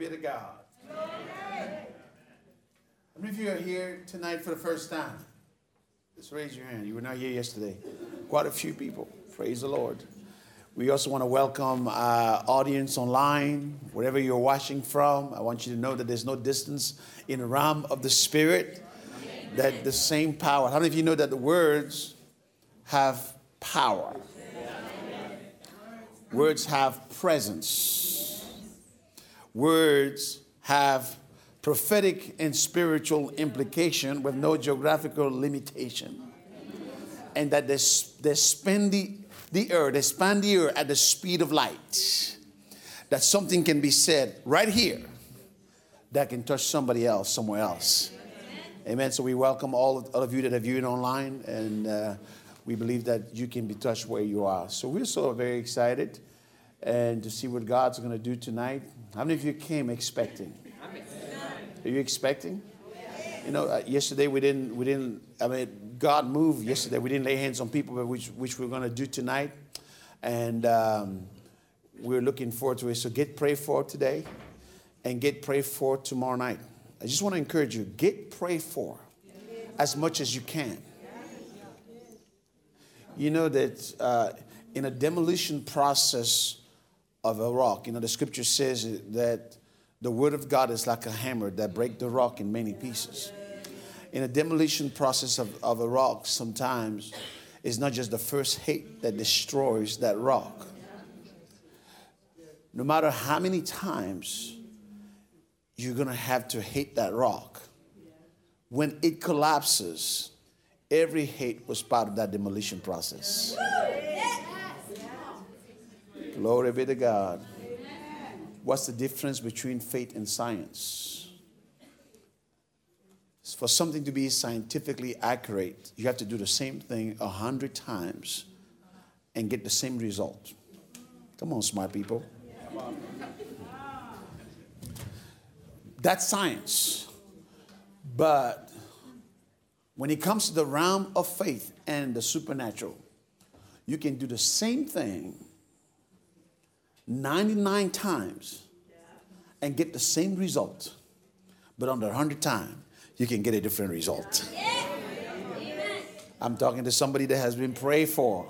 be to God. How many of you are here tonight for the first time? Just raise your hand. You were not here yesterday. Quite a few people. Praise the Lord. We also want to welcome our audience online, wherever you're watching from. I want you to know that there's no distance in the realm of the Spirit, that the same power. How many of you know that the words have power? Words have presence. Words have prophetic and spiritual implication with no geographical limitation. And that they, they spend the, the earth, they span the earth at the speed of light. That something can be said right here that can touch somebody else somewhere else. Amen. So we welcome all of, all of you that are viewing online, and uh, we believe that you can be touched where you are. So we're so very excited and to see what God's going to do tonight. How many of you came expecting? Are you expecting? You know, uh, yesterday we didn't, we didn't, I mean, God moved yesterday. We didn't lay hands on people, but which, which we're going to do tonight. And um, we're looking forward to it. So get prayed for today and get prayed for tomorrow night. I just want to encourage you get prayed for as much as you can. You know that uh, in a demolition process of a rock, you know, the scripture says that the word of God is like a hammer that break the rock in many pieces. In a demolition process of, of a rock, sometimes it's not just the first hit that destroys that rock. No matter how many times you're going to have to hit that rock, when it collapses, every hate was part of that demolition process. Glory be to God. What's the difference between faith and science? For something to be scientifically accurate, you have to do the same thing a hundred times and get the same result. Come on, smart people. That's science. But when it comes to the realm of faith and the supernatural, you can do the same thing 99 times and get the same result, but under 100 times, you can get a different result. I'm talking to somebody that has been prayed for.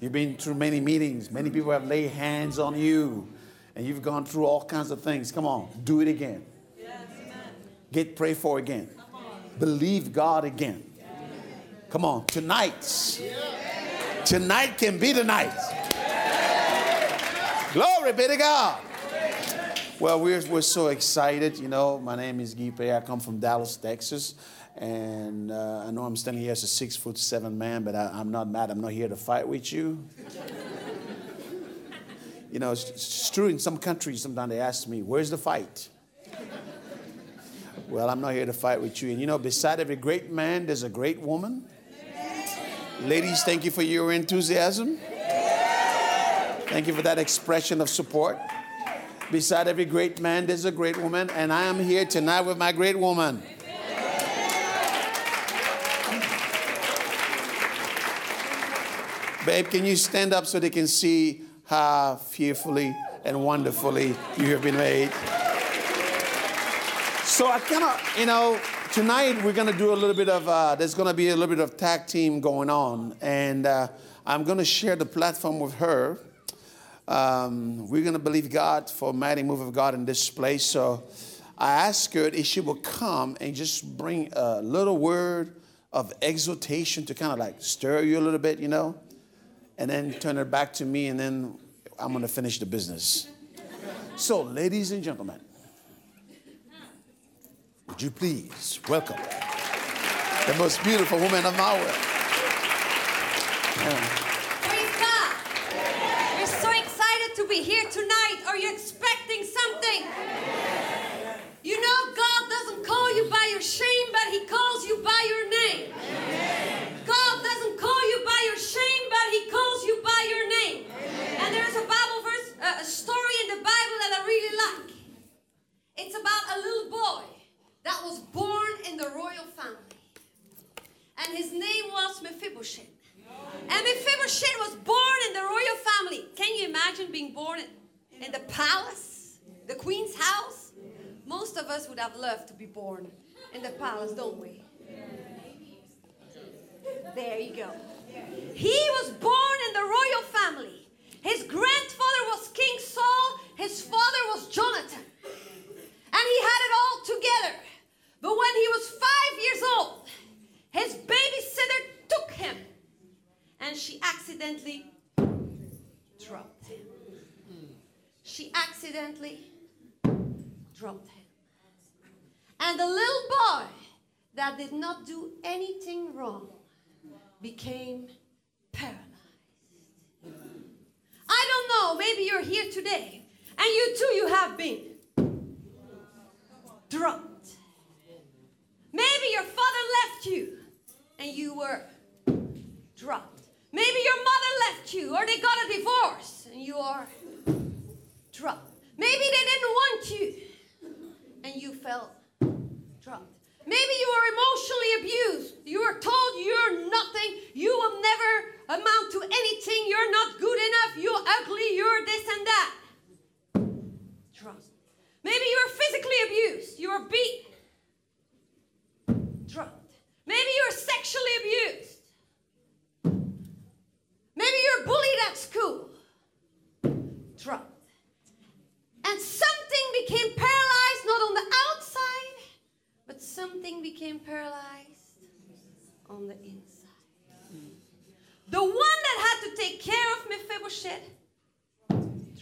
You've been through many meetings, many people have laid hands on you, and you've gone through all kinds of things. Come on, do it again. Get prayed for again. Believe God again. Come on, tonight. Tonight can be the night. Glory be to God. Well, we're, we're so excited. You know, my name is Guy Peh. I come from Dallas, Texas. And uh, I know I'm standing here as a six foot seven man, but I, am not mad. I'm not here to fight with you. you know, it's, it's true in some countries, sometimes they ask me, Where's the fight? well, I'm not here to fight with you. And you know, beside every great man, there's a great woman. Ladies, thank you for your enthusiasm. Thank you for that expression of support. Beside every great man, there's a great woman, and I am here tonight with my great woman. Babe, can you stand up so they can see how fearfully and wonderfully you have been made? So I kind of, you know, tonight we're going to do a little bit of, uh, there's going to be a little bit of tag team going on. And uh, I'm going to share the platform with her. Um, we're going to believe God for a mighty move of God in this place. So I asked her if she would come and just bring a little word of exhortation to kind of like stir you a little bit, you know, and then turn it back to me, and then I'm going to finish the business. So, ladies and gentlemen, would you please welcome the most beautiful woman of my world? Yeah. be here tonight? Are you expecting something? You know, God doesn't call you by your shame, but He calls you by your name. God doesn't call you by your shame, but He calls you by your name. And there's a Bible verse, uh, a story in the Bible that I really like. It's about a little boy that was born in the royal family. And his name was Mephibosheth. And Mephibosheth was born in the royal family. Can you imagine being born in the palace, the queen's house? Most of us would have loved to be born in the palace, don't we? There you go. He was born in the royal family. His grandfather was King Saul, his father was Jonathan. And he had it all together. But when he was five years old, his babysitter took him and she accidentally dropped him. She accidentally dropped him. And the little boy that did not do anything wrong became paralyzed. I don't know, maybe you're here today and you too you have been dropped. Maybe your father left you and you were dropped. Maybe your mother left you or they got a divorce and you are dropped. Maybe they didn't want you and you felt. Maybe you were emotionally abused. You were told you're nothing, you will never amount to anything, you're not good enough, you're ugly, you're this and that. Dropped. Maybe you were physically abused, you were beaten. Dropped. Maybe you were sexually abused. Maybe you're bullied at school. Dropped. And something became paralyzed, not on the outside, something became paralyzed on the inside. The one that had to take care of Mephibosheth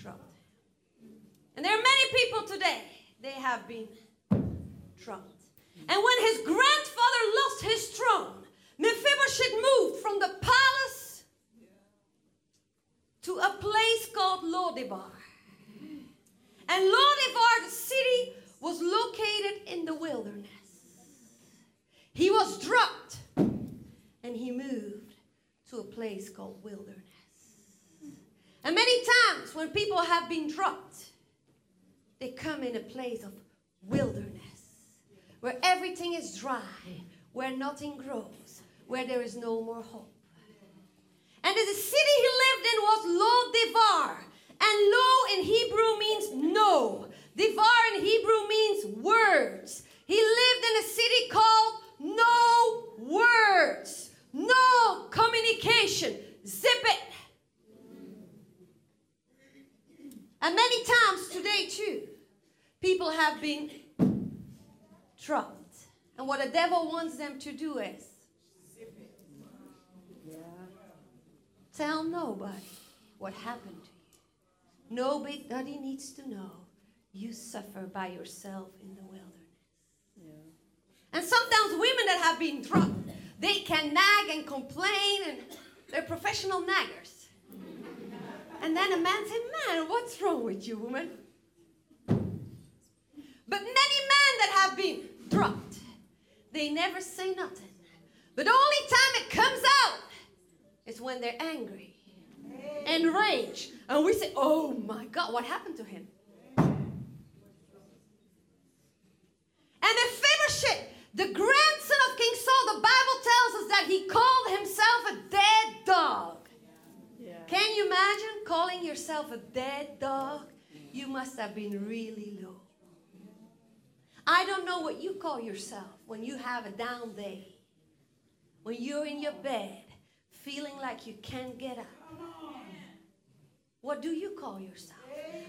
dropped. And there are many people today, they have been dropped. And when his grandfather lost his throne, Mephibosheth moved from the palace to a place called Lodebar. And Lodebar, the city, was located in the wilderness. He was dropped and he moved to a place called wilderness. And many times when people have been dropped, they come in a place of wilderness where everything is dry, where nothing grows, where there is no more hope. And the city he lived in was Lo Devar. And Lo in Hebrew means no. Devar in Hebrew means words. He lived in a city called No Words, no communication. Zip it. And many times today, too, people have been dropped. And what the devil wants them to do is tell nobody what happened to you. Nobody needs to know you suffer by yourself in the wilderness. And sometimes women that have been dropped, they can nag and complain, and they're professional naggers. And then a man said, Man, what's wrong with you, woman? But many men that have been dropped, they never say nothing. But the only time it comes out is when they're angry and rage. And we say, Oh my God, what happened to him? And Mephibosheth, the grandson of King Saul, the Bible tells us that he called himself a dead dog. Can you imagine calling yourself a dead dog? You must have been really low. I don't know what you call yourself when you have a down day, when you're in your bed feeling like you can't get up. What do you call yourself?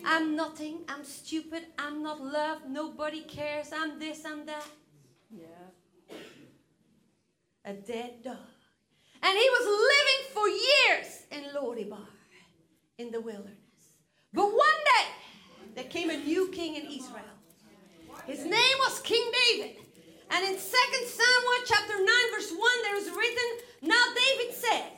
I'm nothing, I'm stupid, I'm not loved, nobody cares, I'm this, I'm that. A dead dog. And he was living for years in Lodebar, in the wilderness. But one day, there came a new king in Israel. His name was King David. And in 2 Samuel chapter 9, verse 1, there is written, Now David said,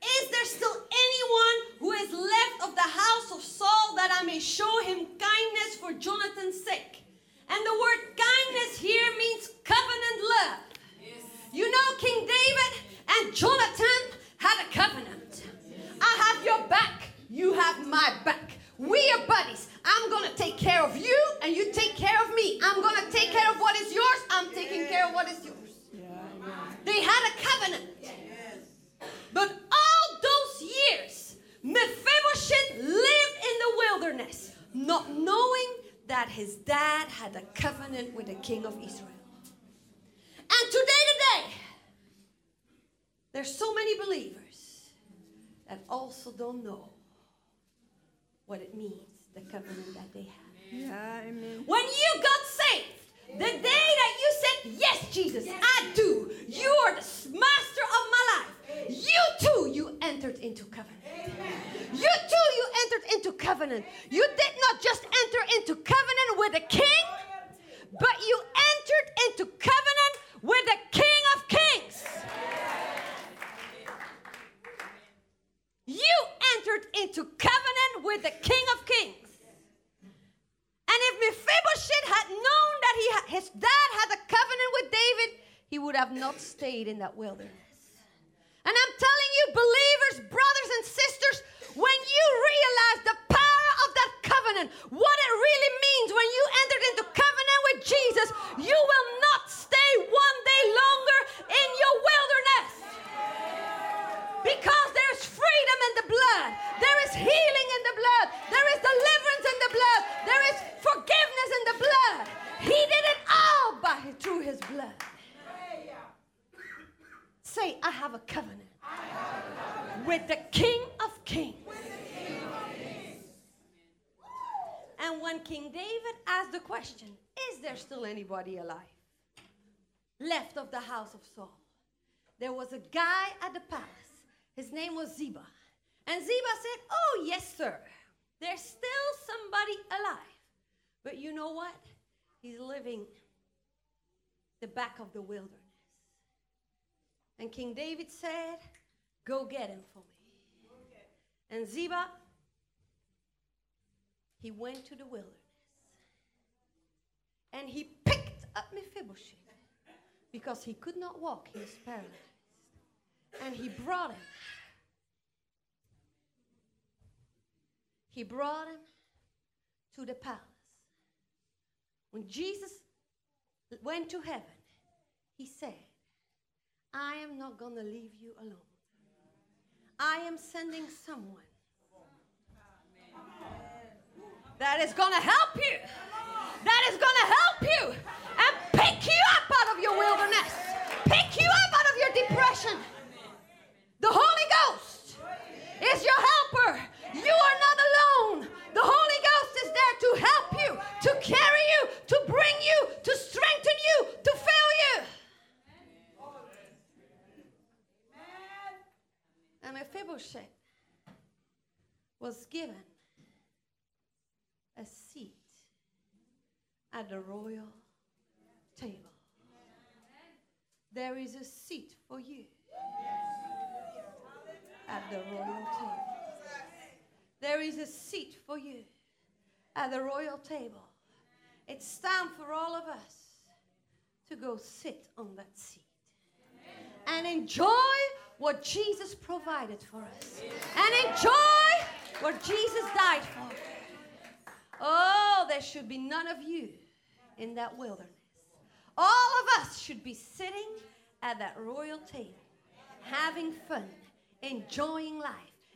Is there still anyone who is left of the house of Saul that I may show him kindness for Jonathan's sake? And the word kindness here means covenant love. You know, King David and Jonathan had a covenant. I have your back, you have my back. We are buddies. I'm going to take care of you and you take care of me. I'm going to take care of what is yours. I'm taking care of what is yours. They had a covenant. But all those years, Mephibosheth lived in the wilderness, not knowing that his dad had a covenant with the king of Israel. And today, today, there's so many believers that also don't know what it means, the covenant that they have. Yeah, amen. When you got saved, the day that you said, Yes, Jesus, I do, you are the master of my life, you too, you entered into covenant. You too, you entered into covenant. You did not just enter into covenant with a king, but you entered into covenant with the King of Kings. You entered into covenant with the King of Kings. And if Mephibosheth had known that he had, his dad had a covenant with David, he would have not stayed in that wilderness. And I'm telling you, believers, brothers, and sisters, when you realize the power of that covenant, what it really means when you entered into covenant with Jesus, you will not stay one day longer in your wilderness. Because there's freedom in the blood. There is healing in the blood. There is deliverance in the blood. There is forgiveness in the blood. He did it all by through his blood. Say, I have a covenant with the King of Kings. And when King David asked the question, Is there still anybody alive left of the house of Saul? There was a guy at the palace. His name was Ziba. And Ziba said, Oh, yes, sir. There's still somebody alive. But you know what? He's living the back of the wilderness. And King David said, Go get him for me. And Ziba, he went to the wilderness. And he picked up Mephibosheth because he could not walk, he was paralyzed. And he brought him. He brought him to the palace. When Jesus went to heaven, he said, I am not going to leave you alone. I am sending someone that is going to help you, that is going to help you and pick you up out of your wilderness, pick you up out of your depression. The Holy Ghost is your helper. You are not alone. The Holy Ghost is there to help you, to carry you, to bring you, to strengthen you, to fill you. And Mephibosheth was given a seat at the royal table. There is a seat for you at the royal table. There is a seat for you at the royal table. It's time for all of us to go sit on that seat and enjoy what Jesus provided for us and enjoy what Jesus died for. Oh, there should be none of you in that wilderness. All of us should be sitting at that royal table, having fun, enjoying life,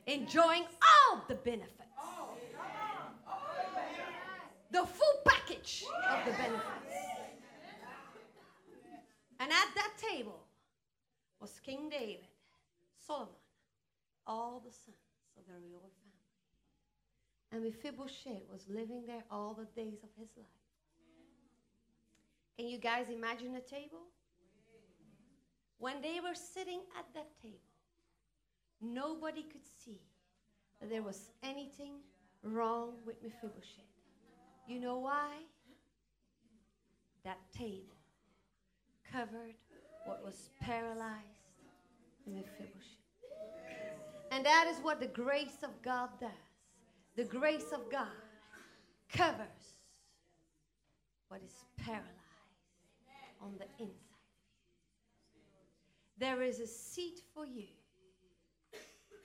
enjoying all the benefits. The full package of the benefits. And at that table was King David, Solomon, all the sons of the royal family. And Mephibosheth was living there all the days of his life. Can you guys imagine a table? When they were sitting at that table, nobody could see that there was anything wrong with Mephibosheth. You know why? That table covered what was paralyzed in Mephibosheth. And that is what the grace of God does. The grace of God covers what is paralyzed on the inside. There is a seat for you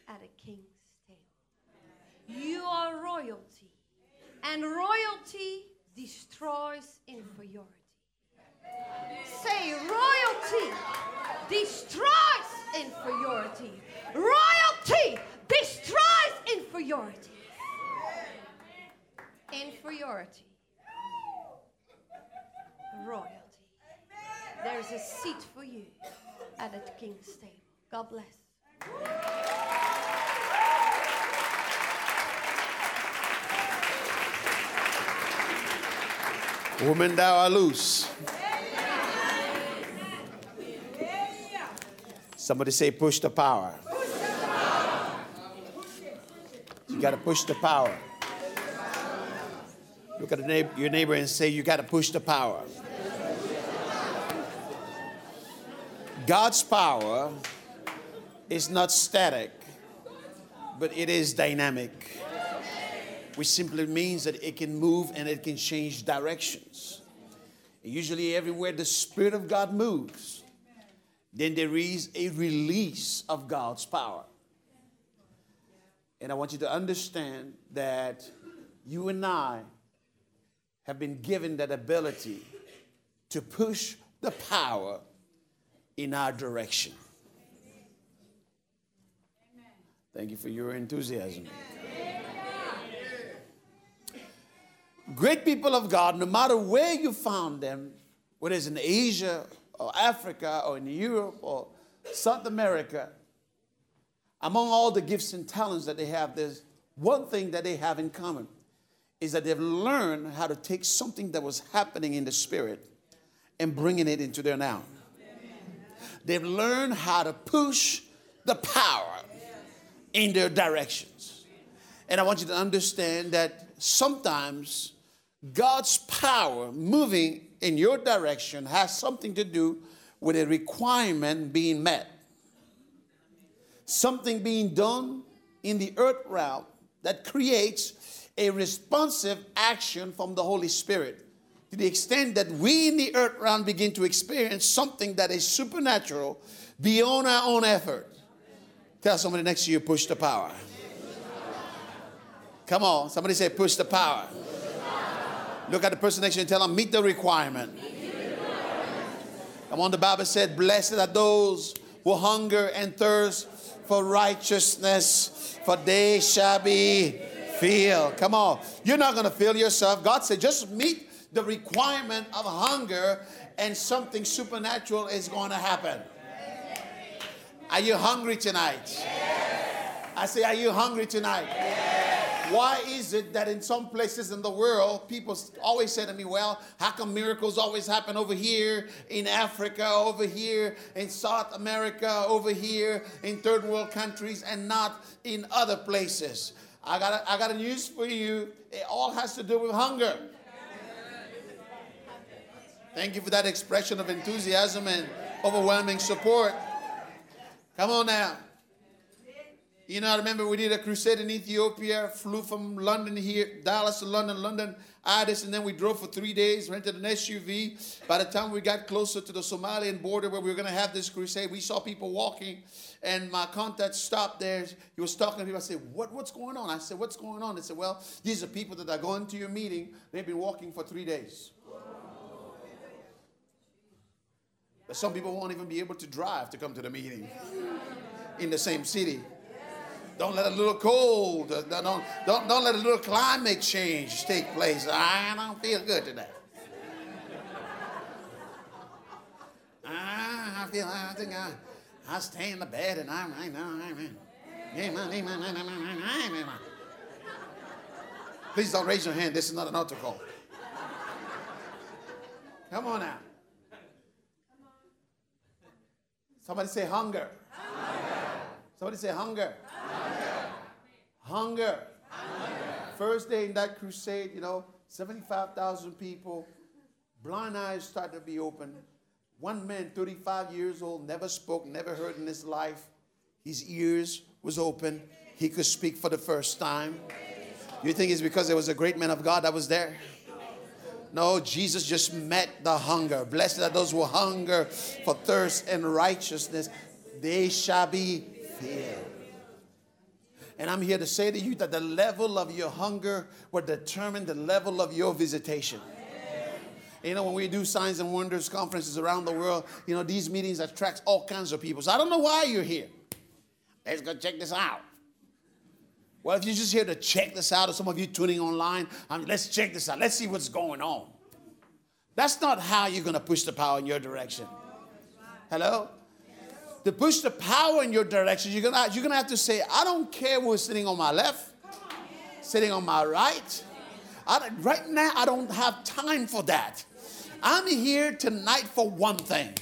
at a king's table. You are royalty, and royalty destroys inferiority. Say, royalty destroys inferiority. Royalty destroys inferiority. Inferiority royalty. There's a seat for you at the king's table. God bless. Woman, thou art loose. Somebody say, push the power. You got to push the power. Look at your neighbor and say, You got to push the power. God's power is not static, but it is dynamic, which simply means that it can move and it can change directions. Usually, everywhere the Spirit of God moves, then there is a release of God's power. And I want you to understand that you and I have been given that ability to push the power in our direction. Thank you for your enthusiasm. Great people of God, no matter where you found them, whether it's in Asia or Africa or in Europe or South America, among all the gifts and talents that they have, there's one thing that they have in common is that they've learned how to take something that was happening in the spirit and bringing it into their now. They've learned how to push the power in their directions. And I want you to understand that sometimes God's power moving in your direction has something to do with a requirement being met. Something being done in the earth realm that creates a responsive action from the Holy Spirit to the extent that we in the earth realm begin to experience something that is supernatural beyond our own effort. Tell somebody next to you, push the power. Come on, somebody say, push the power. Look at the person next to you and tell them, meet the requirement. Come on, the Bible said, blessed are those who hunger and thirst for righteousness, for they shall be filled. Come on, you're not going to feel yourself. God said, just meet the requirement of hunger, and something supernatural is going to happen. Are you hungry tonight? I say, Are you hungry tonight? Why is it that in some places in the world, people always say to me, Well, how come miracles always happen over here in Africa, over here in South America, over here in third world countries, and not in other places? I got, a, I got a news for you. It all has to do with hunger. Thank you for that expression of enthusiasm and overwhelming support. Come on now. You know, I remember we did a crusade in Ethiopia, flew from London here, Dallas to London, London, Addis, and then we drove for three days, rented an SUV. By the time we got closer to the Somalian border where we were going to have this crusade, we saw people walking, and my contact stopped there. He was talking to people. I said, what, What's going on? I said, What's going on? They said, Well, these are people that are going to your meeting. They've been walking for three days. But some people won't even be able to drive to come to the meeting in the same city. Don't let a little cold, uh, don't, don't, don't let a little climate change take place. I don't feel good today. I feel, I think I, I stay in the bed and I'm, I know, I'm. Please don't raise your hand. This is not an altar call. Come on now. Somebody say hunger. Somebody say hunger. Hunger. hunger. hunger. First day in that crusade, you know, 75,000 people, blind eyes started to be open. One man, 35 years old, never spoke, never heard in his life. His ears was open. He could speak for the first time. You think it's because there was a great man of God that was there? No, Jesus just met the hunger. Blessed are those who hunger for thirst and righteousness, they shall be And I'm here to say to you that the level of your hunger will determine the level of your visitation. You know, when we do signs and wonders conferences around the world, you know, these meetings attract all kinds of people. So I don't know why you're here. Let's go check this out. Well, if you're just here to check this out, or some of you tuning online, um, let's check this out. Let's see what's going on. That's not how you're going to push the power in your direction. Hello? To push the power in your direction, you're to, you're to have to say, I don't care who's sitting on my left, sitting on my right. I, right now, I don't have time for that. I'm here tonight for one thing.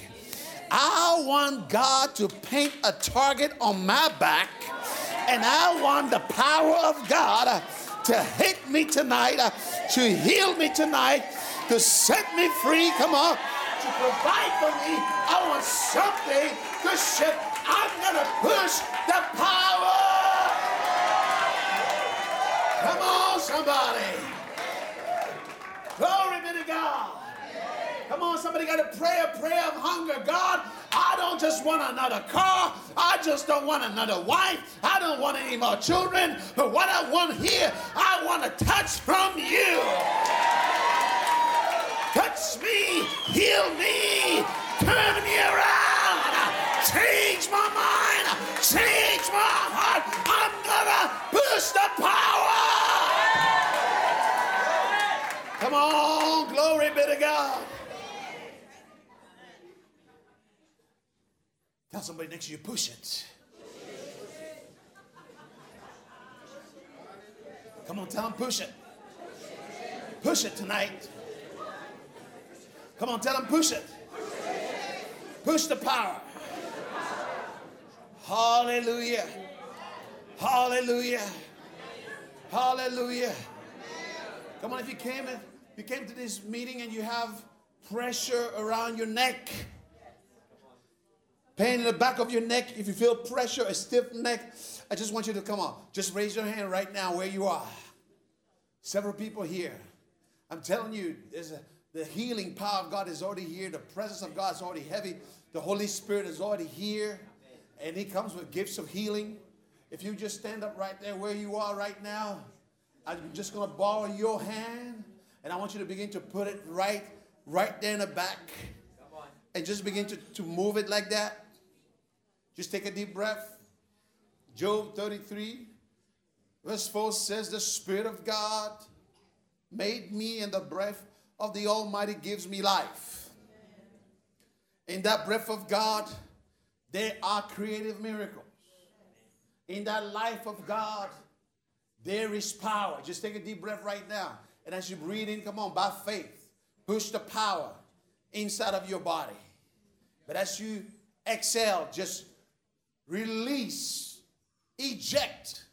I want God to paint a target on my back, and I want the power of God to hit me tonight, to heal me tonight, to set me free. Come on, to provide for me. I want something to shift. I'm to push the power. Come on, somebody. Glory be to God. Come on, somebody got to pray a prayer of hunger. God, I don't just want another car. I just don't want another wife. I don't want any more children. But what I want here, I want a touch from you. Touch me, heal me, turn me around, change my mind, change my heart. I'm gonna push the power. Come on, glory be to God. Tell somebody next to you, push it. Come on, tell them, push it. Push it tonight. Come on, tell them, push it. Push the power. Hallelujah. Hallelujah. Hallelujah. Come on, if you came, if you came to this meeting and you have pressure around your neck, pain in the back of your neck, if you feel pressure, a stiff neck, I just want you to come on. Just raise your hand right now where you are. Several people here. I'm telling you, there's a the healing power of God is already here. The presence of God is already heavy. The Holy Spirit is already here. And He comes with gifts of healing. If you just stand up right there where you are right now, I'm just going to borrow your hand. And I want you to begin to put it right, right there in the back. And just begin to, to move it like that. Just take a deep breath. Job 33, verse 4 says, The Spirit of God made me in the breath of the Almighty gives me life. In that breath of God, there are creative miracles. In that life of God, there is power. Just take a deep breath right now. And as you breathe in, come on, by faith, push the power inside of your body. But as you exhale, just release, eject.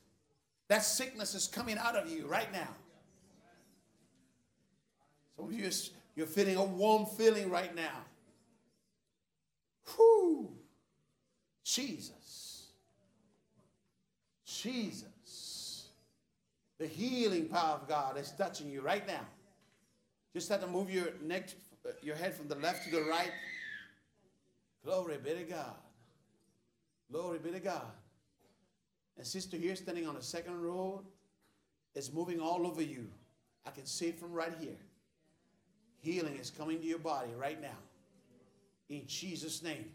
That sickness is coming out of you right now. Some of you, you're feeling a warm feeling right now. Jesus. Jesus. The healing power of God is touching you right now. Just have to move your neck, your head from the left to the right. Glory be to God. Glory be to God. And sister here standing on the second row is moving all over you. I can see it from right here. Healing is coming to your body right now. In Jesus' name.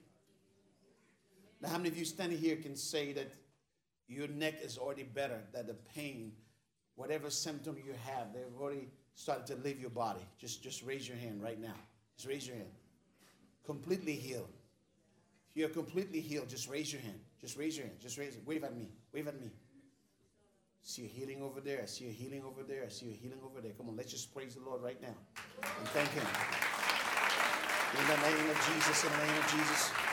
Now, how many of you standing here can say that your neck is already better, that the pain, whatever symptom you have, they've already started to leave your body? Just, just raise your hand right now. Just raise your hand. Completely healed. If you're completely healed, just raise your hand. Just raise your hand. Just raise it. Wave at me. Wave at me see a healing over there. I see a healing over there. I see a healing over there. Come on, let's just praise the Lord right now and thank Him. In the name of Jesus, in the name of Jesus.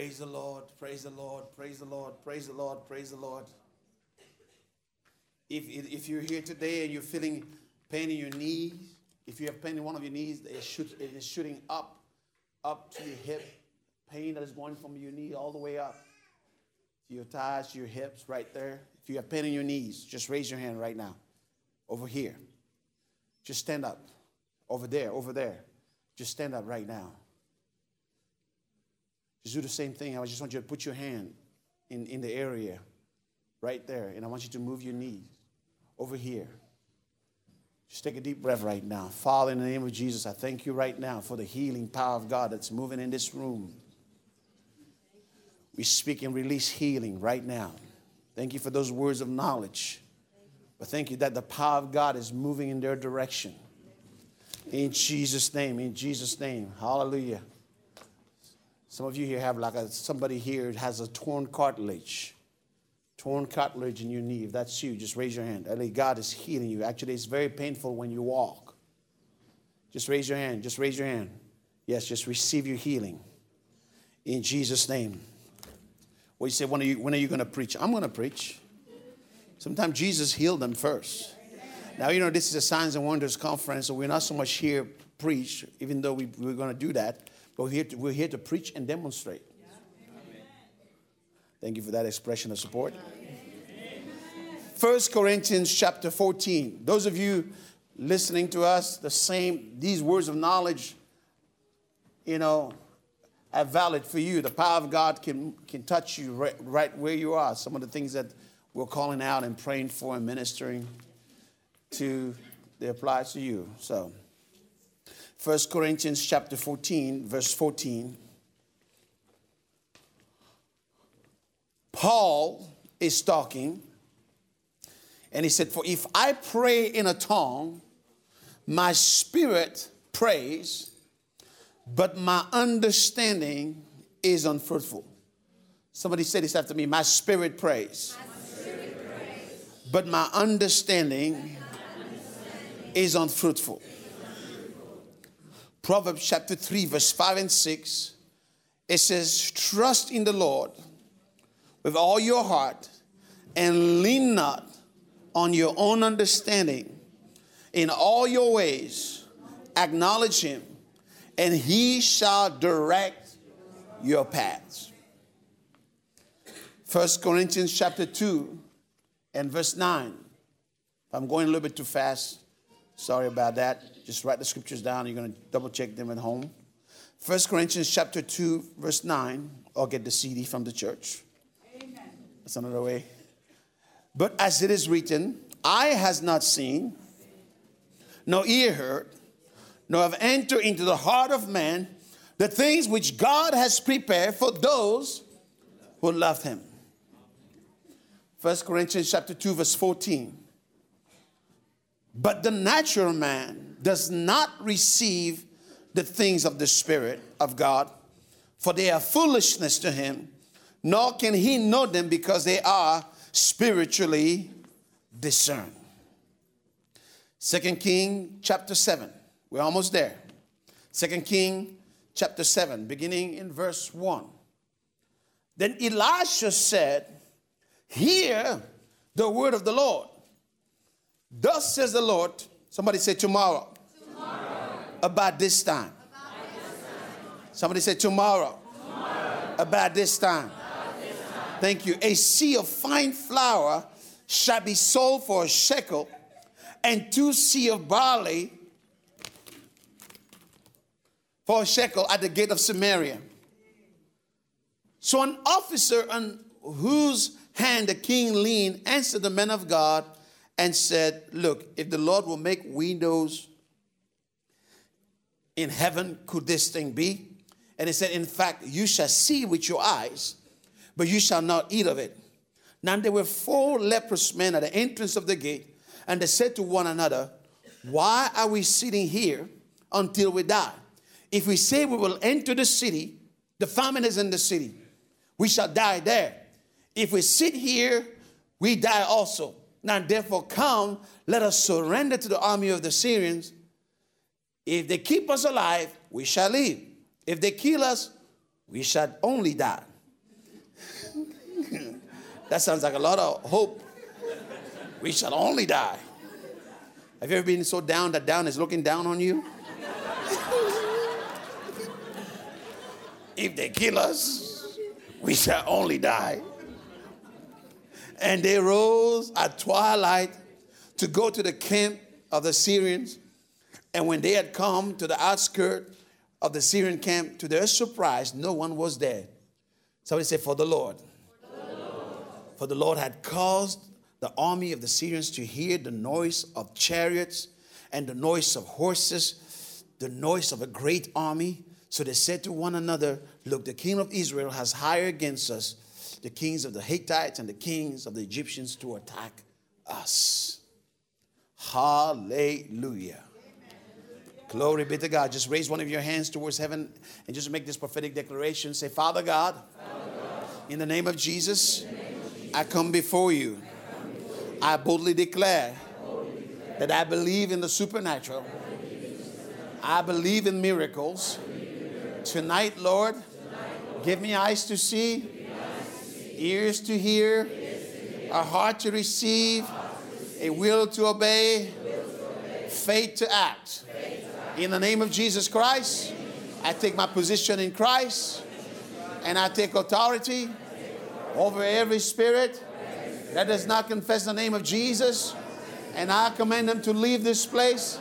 Praise the Lord, praise the Lord, praise the Lord, praise the Lord, praise the Lord. If, if you're here today and you're feeling pain in your knees, if you have pain in one of your knees, it, shoot, it is shooting up, up to your hip, pain that is going from your knee all the way up to your thighs, your hips, right there. If you have pain in your knees, just raise your hand right now. Over here. Just stand up. Over there, over there. Just stand up right now. Just do the same thing. I just want you to put your hand in, in the area right there. And I want you to move your knees over here. Just take a deep breath right now. Father, in the name of Jesus, I thank you right now for the healing power of God that's moving in this room. We speak and release healing right now. Thank you for those words of knowledge. But thank you that the power of God is moving in their direction. In Jesus' name, in Jesus' name. Hallelujah. Some of you here have like a, somebody here has a torn cartilage. Torn cartilage in your knee. If that's you, just raise your hand. God is healing you. Actually, it's very painful when you walk. Just raise your hand. Just raise your hand. Yes, just receive your healing. In Jesus' name. Well, you say, when are you, when are you going to preach? I'm going to preach. Sometimes Jesus healed them first. Now, you know, this is a Signs and Wonders conference, so we're not so much here preach, even though we, we're going to do that, we're here, to, we're here to preach and demonstrate. Thank you for that expression of support. First Corinthians chapter 14. Those of you listening to us, the same, these words of knowledge, you know, are valid for you. The power of God can, can touch you right, right where you are. Some of the things that we're calling out and praying for and ministering to, they apply to you. So, 1 Corinthians chapter 14, verse 14. Paul is talking, and he said, For if I pray in a tongue, my spirit prays, but my understanding is unfruitful. Somebody said this after me My spirit prays, my spirit prays but my understanding is unfruitful. Proverbs chapter 3, verse 5 and 6, it says, Trust in the Lord with all your heart and lean not on your own understanding. In all your ways, acknowledge him, and he shall direct your paths. 1 Corinthians chapter 2 and verse 9. I'm going a little bit too fast. Sorry about that. Just write the scriptures down. You're going to double check them at home. 1 Corinthians chapter 2, verse 9, or get the CD from the church. Amen. That's another way. But as it is written, eye has not seen, nor ear heard, nor have entered into the heart of man the things which God has prepared for those who love him. 1 Corinthians chapter 2, verse 14. But the natural man does not receive the things of the Spirit of God, for they are foolishness to him, nor can he know them because they are spiritually discerned. Second King chapter 7. We're almost there. Second King chapter 7, beginning in verse 1. Then Elisha said, Hear the word of the Lord. Thus says the Lord. Somebody say tomorrow. tomorrow. About this time. About this time. Somebody say tomorrow. tomorrow. About, this time. About this time. Thank you. A seah of fine flour shall be sold for a shekel, and two seah of barley for a shekel at the gate of Samaria. So an officer on whose hand the king leaned answered the man of God and said, Look, if the Lord will make windows in heaven, could this thing be? And he said, In fact, you shall see with your eyes, but you shall not eat of it. Now there were four leprous men at the entrance of the gate, and they said to one another, Why are we sitting here until we die? If we say we will enter the city, the famine is in the city, we shall die there. If we sit here, we die also. Now, therefore, come, let us surrender to the army of the Syrians. If they keep us alive, we shall live. If they kill us, we shall only die. that sounds like a lot of hope. We shall only die. Have you ever been so down that down is looking down on you? if they kill us, we shall only die. And they rose at twilight to go to the camp of the Syrians. And when they had come to the outskirts of the Syrian camp, to their surprise, no one was there. Somebody say, For the Lord. For the Lord, For the Lord had caused the army of the Syrians to hear the noise of chariots and the noise of horses, the noise of a great army. So they said to one another, Look, the king of Israel has hired against us the kings of the Hittites and the kings of the Egyptians to attack us. Hallelujah. Glory be to God. Just raise one of your hands towards heaven and just make this prophetic declaration. Say, Father God, in the name of Jesus, I come before you. I boldly declare that I believe in the supernatural. I believe in miracles. Tonight, Lord, give me eyes to see, ears to hear, a heart to receive, a will to obey, faith to act. In the name of Jesus Christ, I take my position in Christ and I take authority over every spirit that does not confess the name of Jesus. And I command them to leave this place.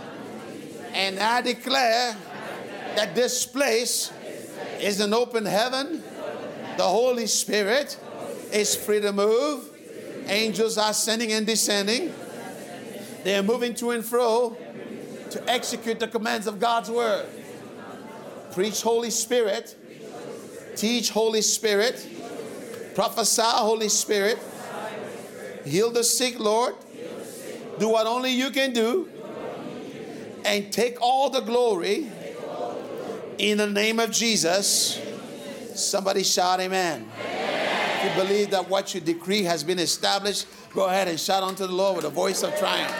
And I declare that this place is an open heaven. The Holy Spirit is free to move. Angels are ascending and descending. They are moving to and fro to execute the commands of God's word. Preach, Holy Spirit. Teach, Holy Spirit. Prophesy, Holy Spirit. Heal the sick, Lord. Do what only you can do. And take all the glory in the name of Jesus. Somebody shout, Amen. You believe that what you decree has been established, go ahead and shout unto the Lord with a voice of triumph.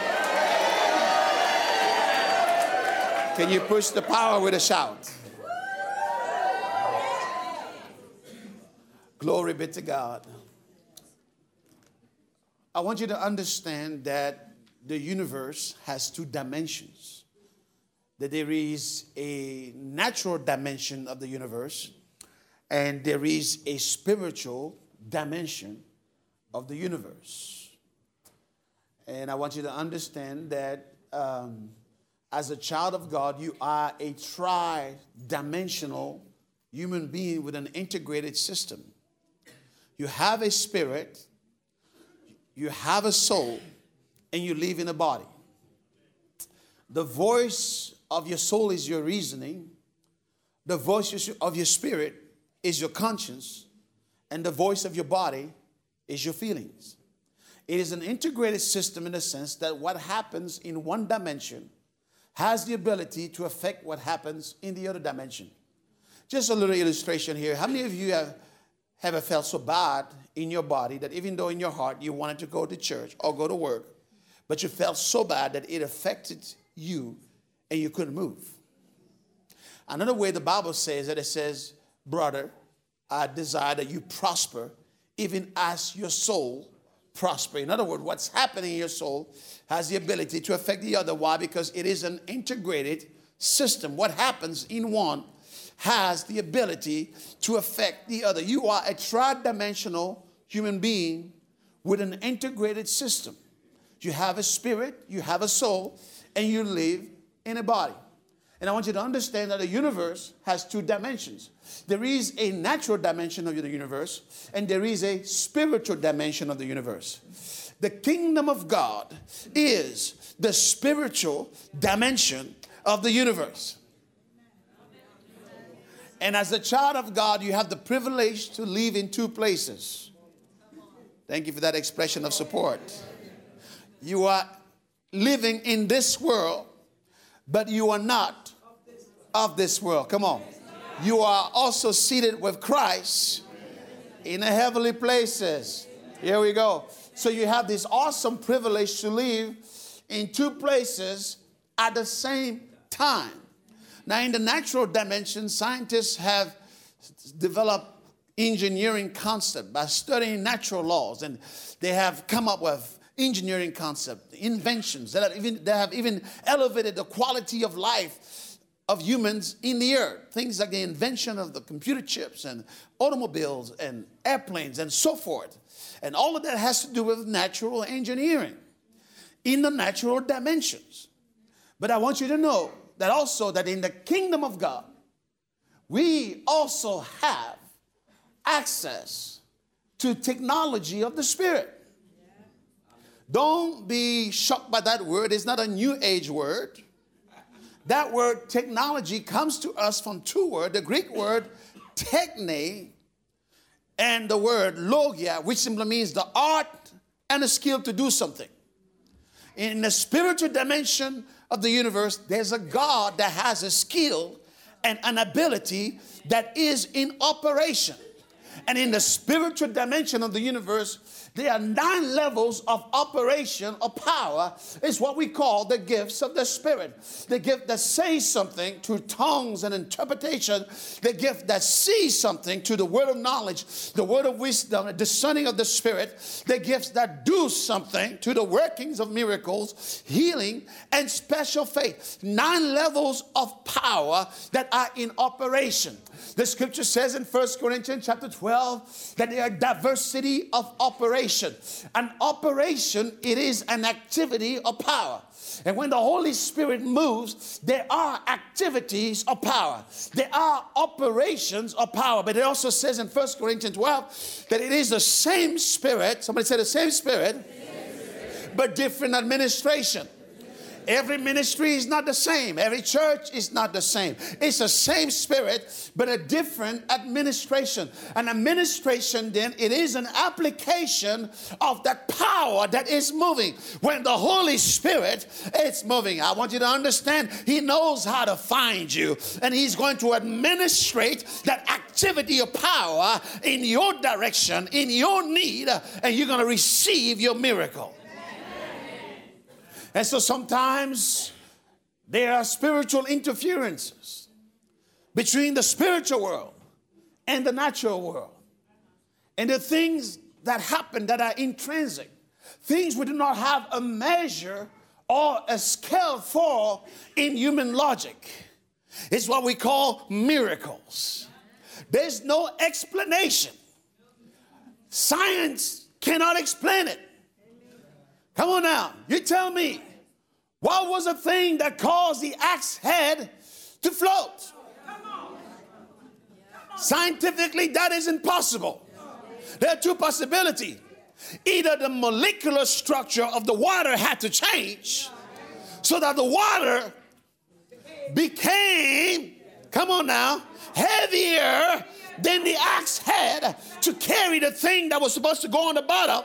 Can you push the power with a shout? Glory be to God. I want you to understand that the universe has two dimensions. That there is a natural dimension of the universe, and there is a spiritual dimension of the universe. And I want you to understand that um, as a child of God, you are a tri dimensional human being with an integrated system. You have a spirit, you have a soul, and you live in a body. The voice of your soul is your reasoning, the voice of your spirit is your conscience, and the voice of your body is your feelings. It is an integrated system in the sense that what happens in one dimension has the ability to affect what happens in the other dimension. Just a little illustration here. How many of you have ever felt so bad in your body that even though in your heart you wanted to go to church or go to work, but you felt so bad that it affected you and you couldn't move? Another way the Bible says that it says, Brother, I desire that you prosper even as your soul prosper. In other words, what's happening in your soul has the ability to affect the other. Why? Because it is an integrated system. What happens in one has the ability to affect the other. You are a tri-dimensional human being with an integrated system. You have a spirit, you have a soul, and you live in a body. And I want you to understand that the universe has two dimensions. There is a natural dimension of the universe, and there is a spiritual dimension of the universe. The kingdom of God is the spiritual dimension of the universe. And as a child of God, you have the privilege to live in two places. Thank you for that expression of support. You are living in this world, but you are not of this world. Come on. You are also seated with Christ in the heavenly places. Here we go. So you have this awesome privilege to live in two places at the same time. Now, in the natural dimension, scientists have developed engineering concept by studying natural laws, and they have come up with engineering concept, inventions that have even, that have even elevated the quality of life of humans in the earth. Things like the invention of the computer chips and automobiles and airplanes and so forth. And all of that has to do with natural engineering in the natural dimensions. But I want you to know that also that in the kingdom of God, we also have access to technology of the spirit. Don't be shocked by that word. It's not a new age word. That word technology comes to us from two words the Greek word techne and the word logia, which simply means the art and the skill to do something. in the spiritual dimension of the universe, there's a God that has a skill and an ability that is in operation. And in the spiritual dimension of the universe, there are nine levels of operation or power, is what we call the gifts of the Spirit. The gift that says something to tongues and interpretation, the gift that sees something to the word of knowledge, the word of wisdom, the discerning of the Spirit, the gifts that do something to the workings of miracles, healing, and special faith. Nine levels of power that are in operation. The scripture says in 1 Corinthians chapter 12 that there are diversity of operation. An operation, it is an activity of power. And when the Holy Spirit moves, there are activities of power. There are operations of power. But it also says in 1 Corinthians 12 that it is the same spirit. Somebody said the same spirit, same spirit. but different administration. Every ministry is not the same. Every church is not the same. It's the same spirit, but a different administration. An administration, then, it is an application of that power that is moving. When the Holy Spirit is moving, I want you to understand, He knows how to find you, and He's going to administrate that activity of power in your direction, in your need, and you're going to receive your miracle. And so sometimes there are spiritual interferences between the spiritual world and the natural world. And the things that happen that are intrinsic, things we do not have a measure or a scale for in human logic. It's what we call miracles. There's no explanation. Science cannot explain it. Come on now, you tell me, what was the thing that caused the axe head to float? Scientifically, that is impossible. There are two possibilities. Either the molecular structure of the water had to change so that the water became, come on now, heavier than the axe head to carry the thing that was supposed to go on the bottom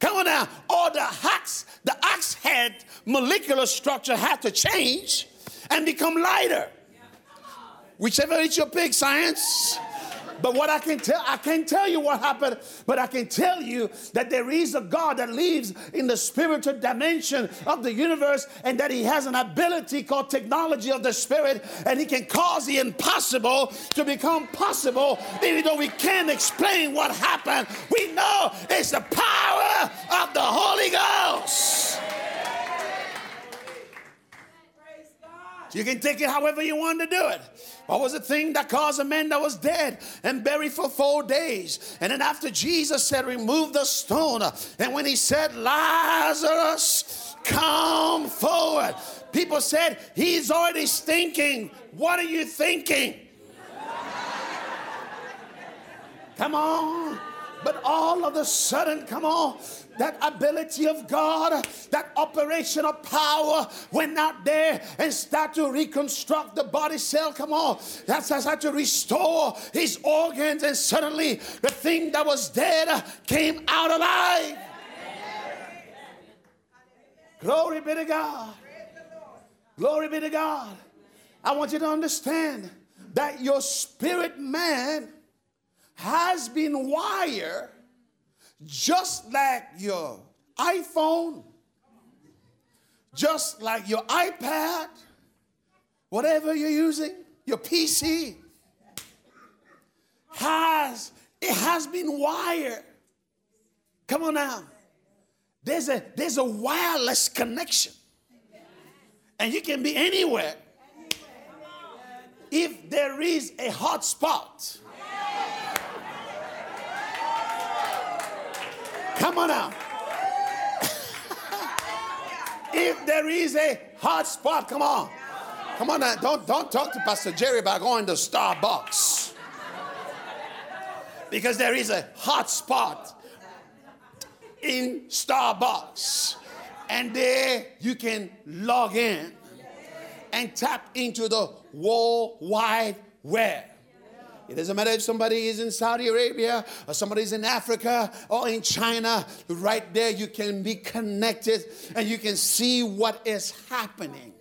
Come on now. Or the ox, the ox head molecular structure had to change and become lighter. Whichever is your pick, science. But what I can tell, I can't tell you what happened, but I can tell you that there is a God that lives in the spiritual dimension of the universe and that He has an ability called technology of the Spirit and He can cause the impossible to become possible, even though we can't explain what happened. We know it's the power of the Holy Ghost. You can take it however you want to do it. What was the thing that caused a man that was dead and buried for four days? And then after Jesus said, Remove the stone, and when he said, Lazarus, come forward, people said, He's already stinking. What are you thinking? come on. But all of a sudden, come on, that ability of God, that operation of power went out there and start to reconstruct the body cell. Come on, that's how to restore his organs, and suddenly the thing that was dead came out alive. Glory be to God. Glory be to God. I want you to understand that your spirit man has been wired just like your iPhone, just like your iPad, whatever you're using, your PC, has it has been wired. Come on now. There's a there's a wireless connection. And you can be anywhere. If there is a hotspot, Come on now. if there is a hot spot, come on. Come on now. Don't, don't talk to Pastor Jerry about going to Starbucks. Because there is a hot spot in Starbucks. And there you can log in and tap into the worldwide web. It doesn't matter if somebody is in Saudi Arabia or somebody's in Africa or in China, right there you can be connected and you can see what is happening.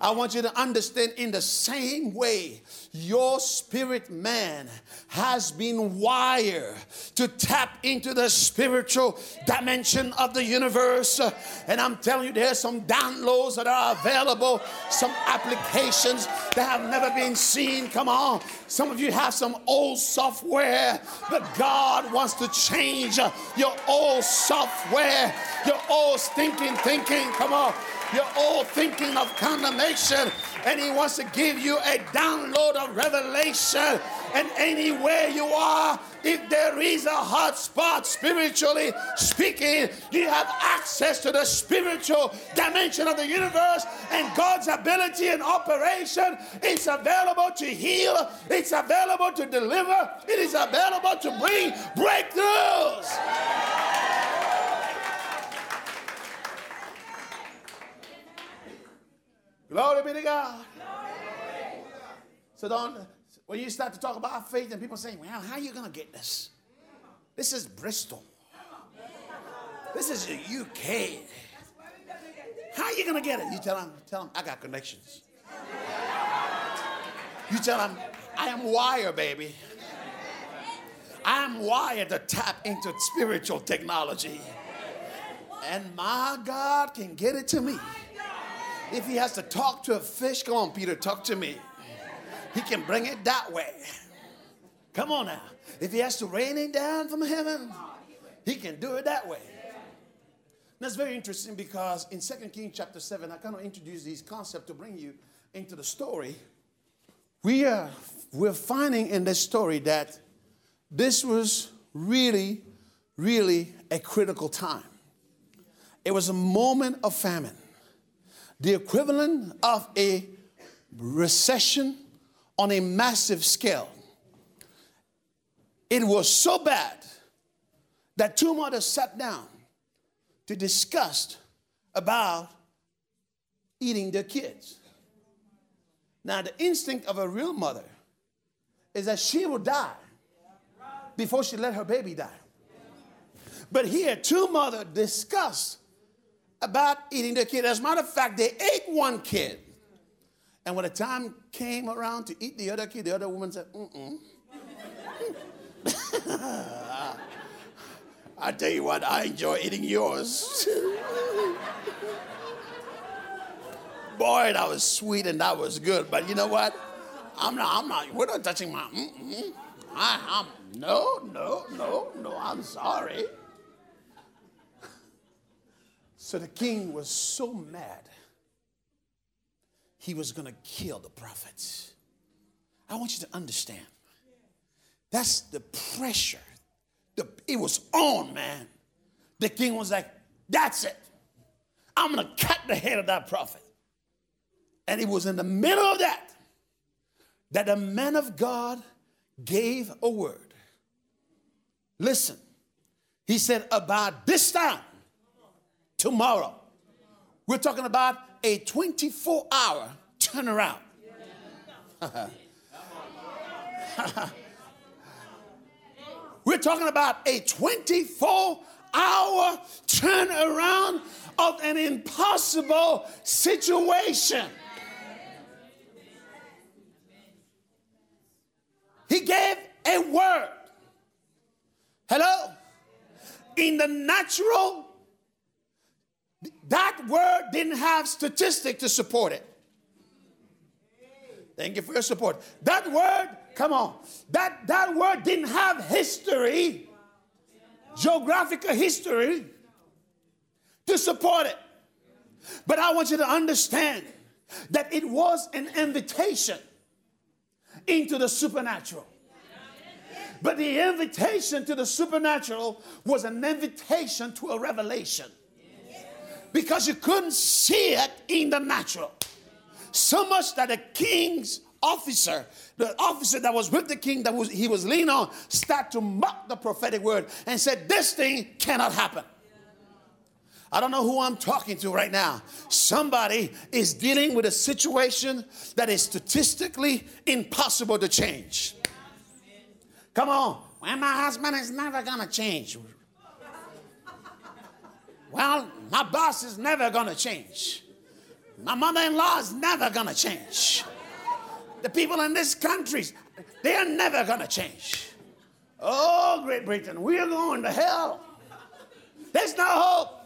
I want you to understand in the same way, your spirit man has been wired to tap into the spiritual dimension of the universe. And I'm telling you, there's some downloads that are available, some applications that have never been seen. Come on. Some of you have some old software, but God wants to change your old software, your old stinking thinking. Come on your old thinking of condemnation, and He wants to give you a download of revelation. And anywhere you are, if there is a hot spot spiritually speaking, you have access to the spiritual dimension of the universe and God's ability and operation. It's available to heal, it's available to deliver, it is available to bring breakthroughs. Glory be to God. So don't when you start to talk about faith and people say, well, how are you going to get this? This is Bristol. This is the UK. How are you going to get it? You tell them, tell them, I got connections. You tell them, I am wired, baby. I am wired to tap into spiritual technology. And my God can get it to me. If he has to talk to a fish, come on, Peter, talk to me. He can bring it that way. Come on now. If he has to rain it down from heaven, he can do it that way. That's very interesting because in 2 Kings chapter 7, I kind of introduce this concept to bring you into the story. We are we're finding in this story that this was really, really a critical time. It was a moment of famine the equivalent of a recession on a massive scale. It was so bad that two mothers sat down to discuss about eating their kids. Now, the instinct of a real mother is that she will die before she let her baby die. But here, two mothers discuss about eating their kid. As a matter of fact, they ate one kid. And when the time came around to eat the other kid, the other woman said, mm-mm. I tell you what, I enjoy eating yours. Boy, that was sweet and that was good. But you know what? I'm not, I'm not, we're not touching my, mm-mm. I, I'm, no, no, no, no, I'm sorry. So the king was so mad, he was going to kill the prophets. I want you to understand. That's the pressure. The, it was on, man. The king was like, That's it. I'm going to cut the head of that prophet. And it was in the middle of that that the man of God gave a word. Listen, he said, About this time, tomorrow. We're talking about a 24 hour turnaround. We're talking about a 24 hour turnaround of an impossible situation. He gave a word. Hello? In the natural, that word didn't have statistic to support it. Thank you for your support. That word, come on, that, that word didn't have history, geographical history to support it. But I want you to understand that it was an invitation into the supernatural. But the invitation to the supernatural was an invitation to a revelation because you couldn't see it in the natural. So much that the king's officer, the officer that was with the king that was he was leaning on, started to mock the prophetic word and said, This thing cannot happen. I don't know who I'm talking to right now. Somebody is dealing with a situation that is statistically impossible to change. Come on. Well, my husband is never going to change. Well, my boss is never going to change. My mother in law is never going to change. The people in this country, they are never going to change. Oh, Great Britain, we're going to hell. There's no hope.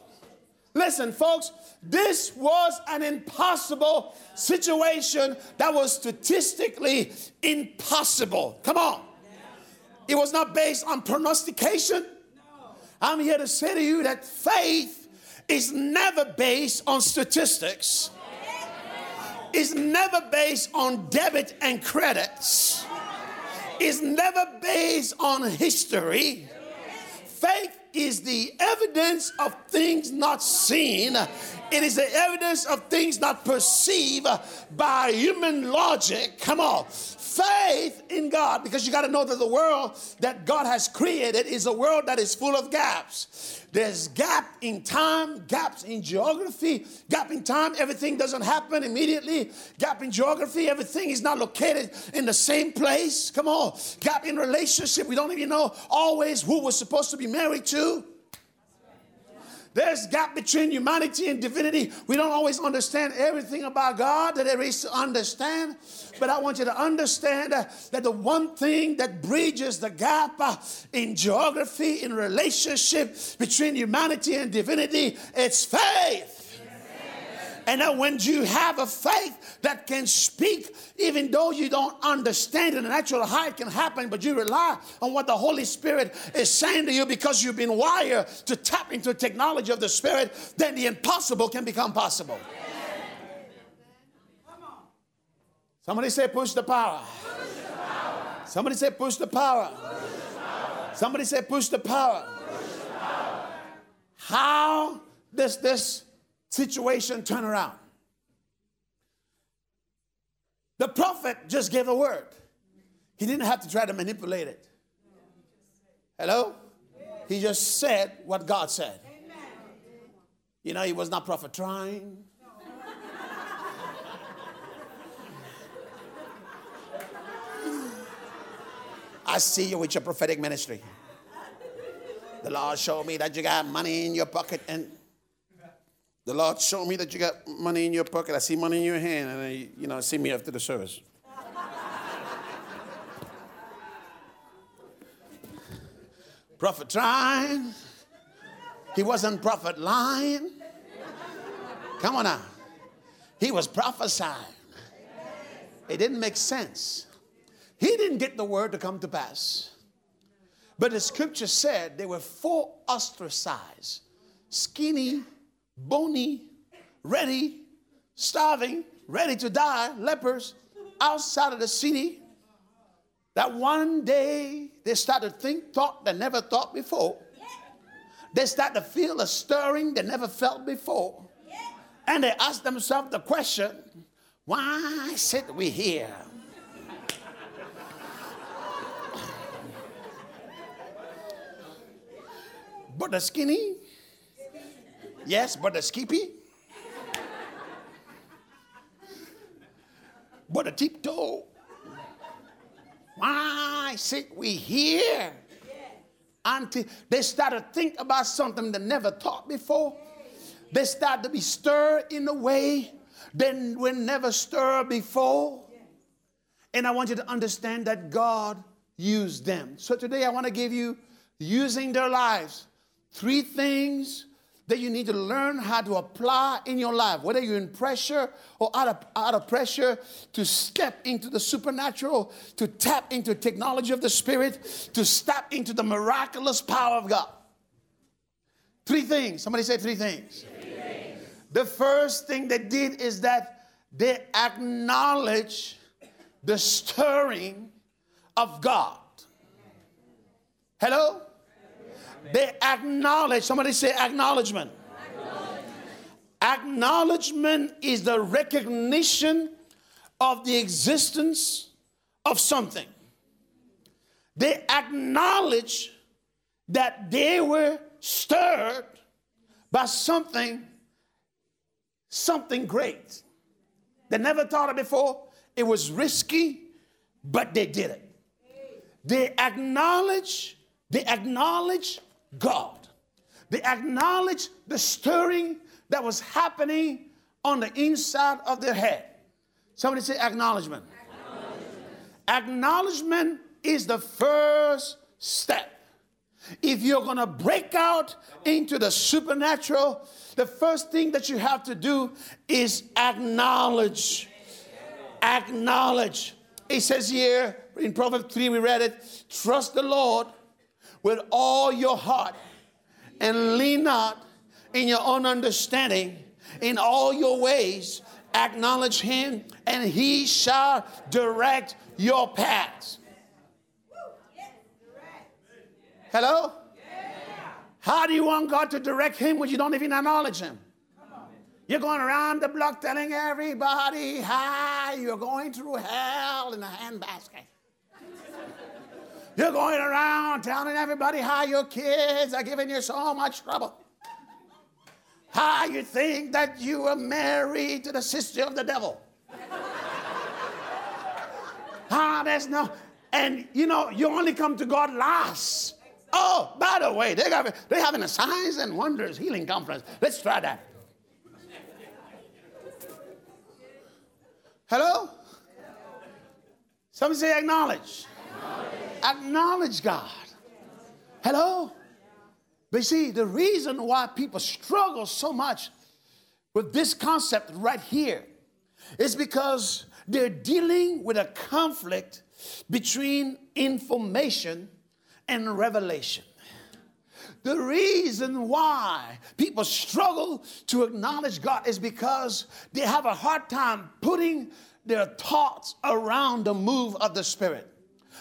Listen, folks, this was an impossible situation that was statistically impossible. Come on. It was not based on prognostication. I'm here to say to you that faith is never based on statistics, is never based on debit and credits, is never based on history. Faith is the evidence of things not seen. It is the evidence of things not perceived by human logic. Come on. Faith in God, because you got to know that the world that God has created is a world that is full of gaps. There's gap in time, gaps in geography, gap in time, everything doesn't happen immediately. Gap in geography, everything is not located in the same place. Come on. Gap in relationship, we don't even know always who we're supposed to be married to. There's gap between humanity and divinity. We don't always understand everything about God that there is to understand. But I want you to understand that the one thing that bridges the gap uh, in geography, in relationship between humanity and divinity, it's faith. And that when you have a faith that can speak, even though you don't understand it, the natural height can happen, but you rely on what the Holy Spirit is saying to you because you've been wired to tap into the technology of the Spirit, then the impossible can become possible. Somebody say, push the power. Push the power. Somebody say, push the power. Push the power. Somebody say, push the power. Push the power. How does this situation turn around. The prophet just gave a word. He didn't have to try to manipulate it. Hello? He just said what God said. You know, he was not prophet trying. I see you with your prophetic ministry. The Lord showed me that you got money in your pocket and the Lord showed me that you got money in your pocket. I see money in your hand, and I, you know, see me after the service. prophet trying. He wasn't prophet lying. Come on now. He was prophesying. It didn't make sense. He didn't get the word to come to pass. But the scripture said they were four ostracized, skinny, bony, ready, starving, ready to die, lepers outside of the city. That one day they started to think thought they never thought before. They start to feel a stirring they never felt before. And they ask themselves the question, why sit we here? but the skinny, Yes, but a skippy. but a tiptoe. Why sit we here? Until they start to think about something they never thought before. They start to be stirred in a way they were never stirred before. And I want you to understand that God used them. So today I want to give you using their lives three things that you need to learn how to apply in your life, whether you're in pressure or out of, out of pressure, to step into the supernatural, to tap into technology of the Spirit, to step into the miraculous power of God. Three things. Somebody say three things. Three things. The first thing they did is that they acknowledge the stirring of God. Hello? They acknowledge, somebody say acknowledgement. acknowledgement. Acknowledgement is the recognition of the existence of something. They acknowledge that they were stirred by something, something great. They never thought of before. It was risky, but they did it. They acknowledge, they acknowledge God. They acknowledge the stirring that was happening on the inside of their head. Somebody say acknowledgement. Acknowledgement, acknowledgement is the first step. If you're going to break out into the supernatural, the first thing that you have to do is acknowledge. Acknowledge. It says here in Proverbs 3, we read it trust the Lord with all your heart and lean not in your own understanding. In all your ways, acknowledge him, and he shall direct your paths. Hello? How do you want God to direct him when you don't even acknowledge him? You're going around the block telling everybody how you're going through hell in a handbasket. You're going around telling everybody how your kids are giving you so much trouble. How you think that you were married to the sister of the devil. ah, there's no, and you know, you only come to God last. Oh, by the way, they got, they're having a signs and wonders healing conference. Let's try that. Hello? Somebody say acknowledge. Acknowledge God. Hello? But you see, the reason why people struggle so much with this concept right here is because they're dealing with a conflict between information and revelation. The reason why people struggle to acknowledge God is because they have a hard time putting their thoughts around the move of the Spirit.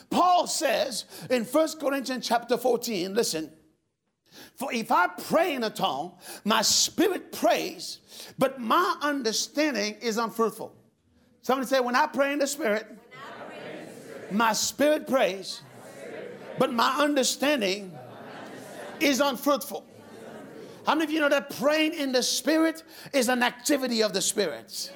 Paul says in 1 Corinthians chapter 14, listen, for if I pray in a tongue, my spirit prays, but my understanding is unfruitful. Somebody say, when I pray in the spirit, my spirit prays, but my understanding is unfruitful. How many of you know that praying in the spirit is an activity of the spirit?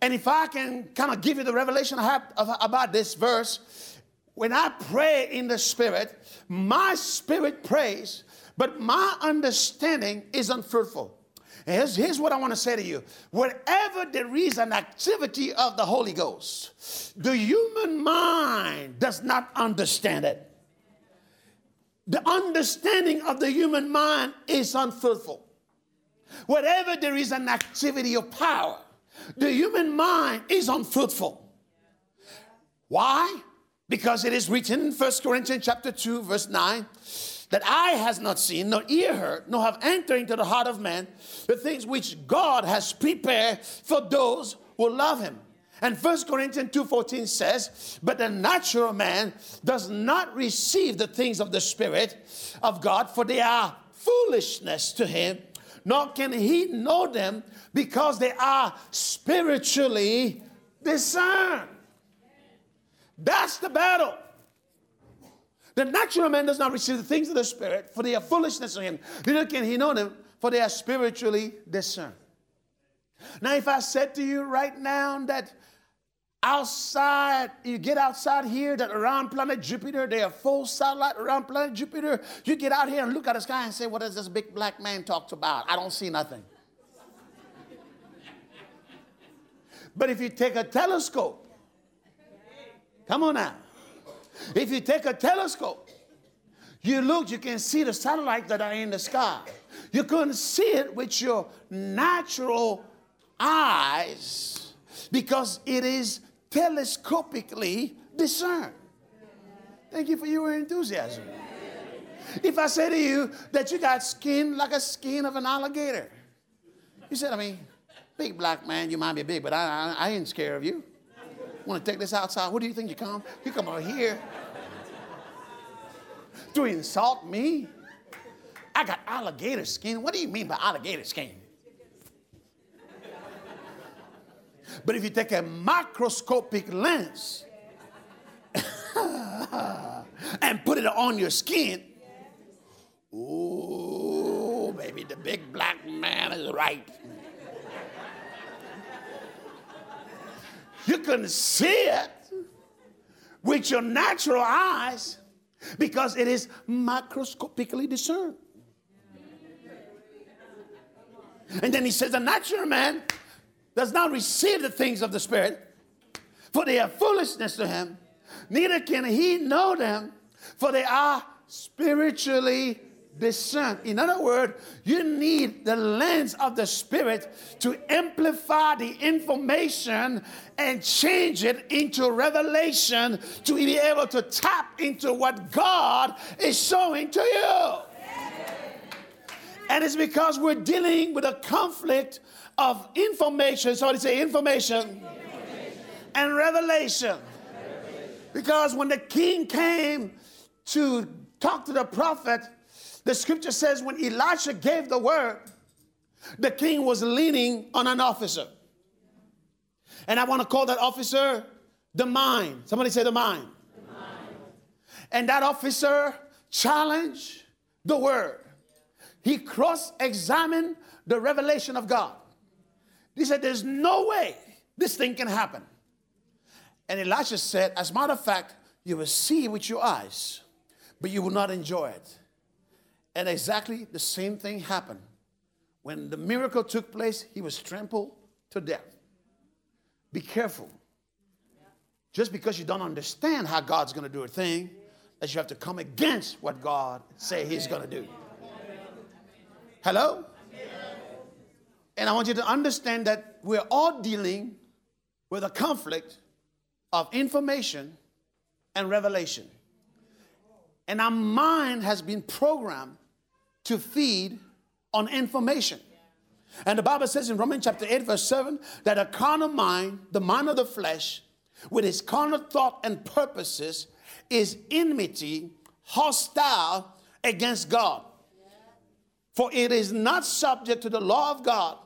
And if I can kind of give you the revelation I have about this verse, when I pray in the Spirit, my spirit prays, but my understanding is unfruitful. Here's, here's what I want to say to you. Wherever there is an activity of the Holy Ghost, the human mind does not understand it. The understanding of the human mind is unfruitful. Wherever there is an activity of power, the human mind is unfruitful. Why? Because it is written in 1 Corinthians chapter 2, verse 9, that eye has not seen, nor ear heard, nor have entered into the heart of man the things which God has prepared for those who love him. And 1 Corinthians 2:14 says, "But the natural man does not receive the things of the spirit of God, for they are foolishness to him, nor can he know them because they are spiritually discerned." That's the battle. The natural man does not receive the things of the Spirit, for they are foolishness to him. Neither can he know them, for they are spiritually discerned. Now, if I said to you right now that outside, you get outside here, that around planet Jupiter, there are full satellite around planet Jupiter, you get out here and look at the sky and say, What does this big black man talk about? I don't see nothing. but if you take a telescope Come on now. If you take a telescope, you look, you can see the satellites that are in the sky. You couldn't see it with your natural eyes because it is telescopically discerned. Thank you for your enthusiasm. If I say to you that you got skin like a skin of an alligator, you said, I mean, big black man, you might be big, but I, I, I ain't scared of you want to take this outside? What do you think you come? You come out here to insult me? I got alligator skin. What do you mean by alligator skin? But if you take a microscopic lens and put it on your skin, oh, baby, the big black man is right. You couldn't see it with your natural eyes because it is microscopically discerned. And then he says, The natural man does not receive the things of the Spirit, for they are foolishness to him, neither can he know them, for they are spiritually discerned. In other words, you need the lens of the Spirit to amplify the information and change it into revelation to be able to tap into what God is showing to you. And it's because we're dealing with a conflict of information. So Somebody say information, information. and revelation. revelation. Because when the king came to talk to the prophet, the scripture says when Elisha gave the word, the king was leaning on an officer. And I want to call that officer the mind. Somebody say the mind. The mind. And that officer challenged the word. He cross examined the revelation of God. He said, There's no way this thing can happen. And Elisha said, As a matter of fact, you will see with your eyes, but you will not enjoy it. And exactly the same thing happened. When the miracle took place, he was trampled to death. Be careful. Just because you don't understand how God's going to do a thing, that you have to come against what God say he's going to do. Hello? And I want you to understand that we're all dealing with a conflict of information and revelation. And our mind has been programmed to feed on information. And the Bible says in Romans chapter 8, verse 7, that a carnal mind, the mind of the flesh, with its carnal thought and purposes, is enmity, hostile against God. For it is not subject to the law of God,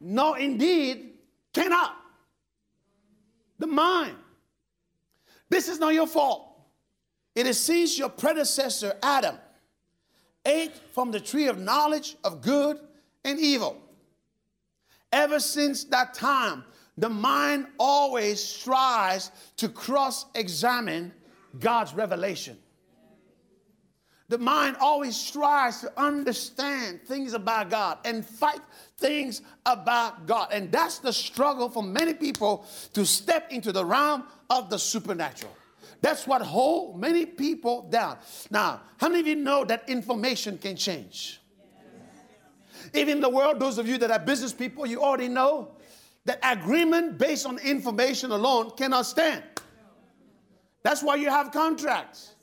nor indeed cannot. The mind. This is not your fault. It is since your predecessor, Adam, ate from the tree of knowledge of good and evil. Ever since that time, the mind always strives to cross examine God's revelation. The mind always strives to understand things about God and fight things about God. And that's the struggle for many people to step into the realm of the supernatural. That's what hold many people down. Now, how many of you know that information can change? Even in the world, those of you that are business people, you already know that agreement based on information alone cannot stand. That's why you have contracts.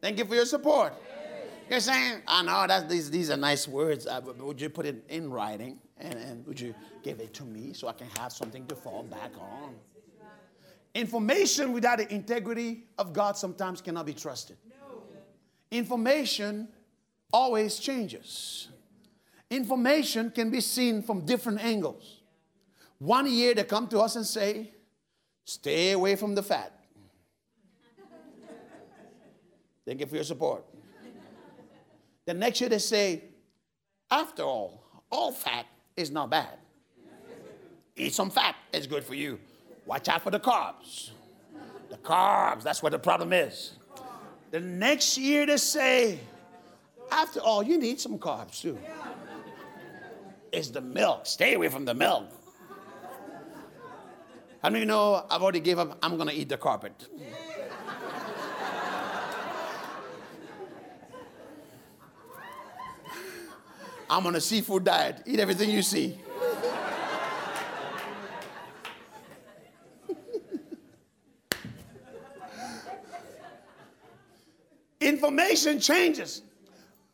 Thank you for your support. You're saying, I know that these, these are nice words, uh, would you put it in writing and, and would you give it to me so I can have something to fall back on? Information without the integrity of God sometimes cannot be trusted. No. Information always changes. Information can be seen from different angles. One year they come to us and say, Stay away from the fat. Thank you for your support. The next year they say, after all, all fat is not bad. Eat some fat, it's good for you. Watch out for the carbs. The carbs, that's what the problem is. The next year they say, after all, you need some carbs too. It's the milk. Stay away from the milk. How many know I've already gave up? I'm going to eat the carpet. I'm on a seafood diet. Eat everything you see. Information changes.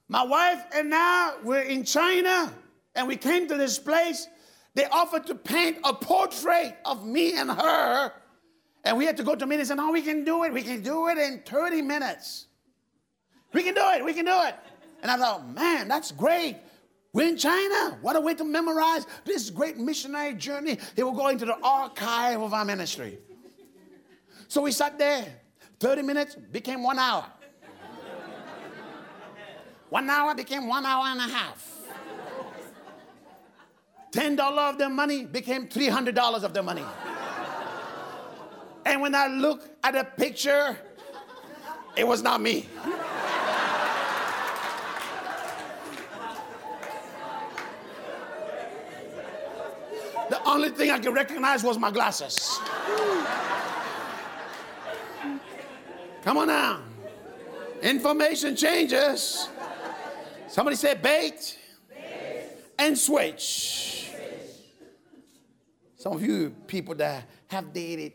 My wife and I were in China and we came to this place. They offered to paint a portrait of me and her. And we had to go to meeting and No, we can do it. We can do it in 30 minutes. We can do it. We can do it. And I thought, man, that's great. We're in China. What a way to memorize this great missionary journey. He will go into the archive of our ministry. So we sat there. 30 minutes became one hour. One hour became one hour and a half. $10 of their money became $300 of their money. And when I look at a picture, it was not me. The only thing I could recognize was my glasses. Come on now. Information changes. Somebody said bait, bait. and switch. Some of you people that have dated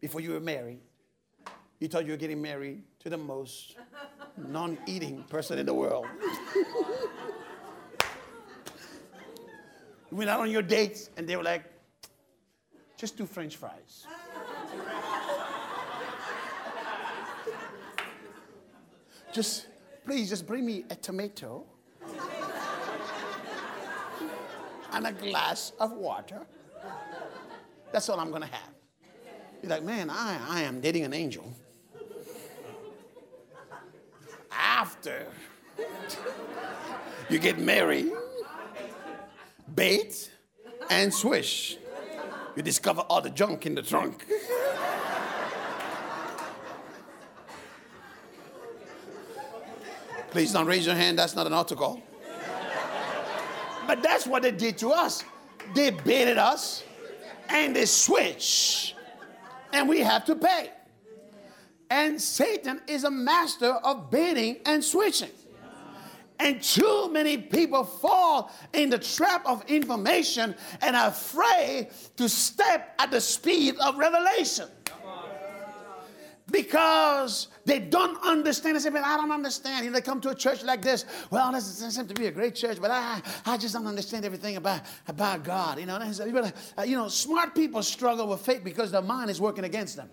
before you were married, you thought you were getting married to the most non eating person in the world. you went out on your dates and they were like, just do french fries. just, please, just bring me a tomato and a glass of water. That's all I'm going to have. You're like, man, I, I am dating an angel. After you get married, bait and swish, you discover all the junk in the trunk. Please don't raise your hand, that's not an altar call. But that's what they did to us. They baited us and they switch, and we have to pay. And Satan is a master of baiting and switching. And too many people fall in the trap of information and are afraid to step at the speed of revelation because they don't understand. They say, I don't understand. You know, they come to a church like this. Well, this seems to be a great church, but I, I just don't understand everything about, about God. You know, uh, you know, smart people struggle with faith because their mind is working against them.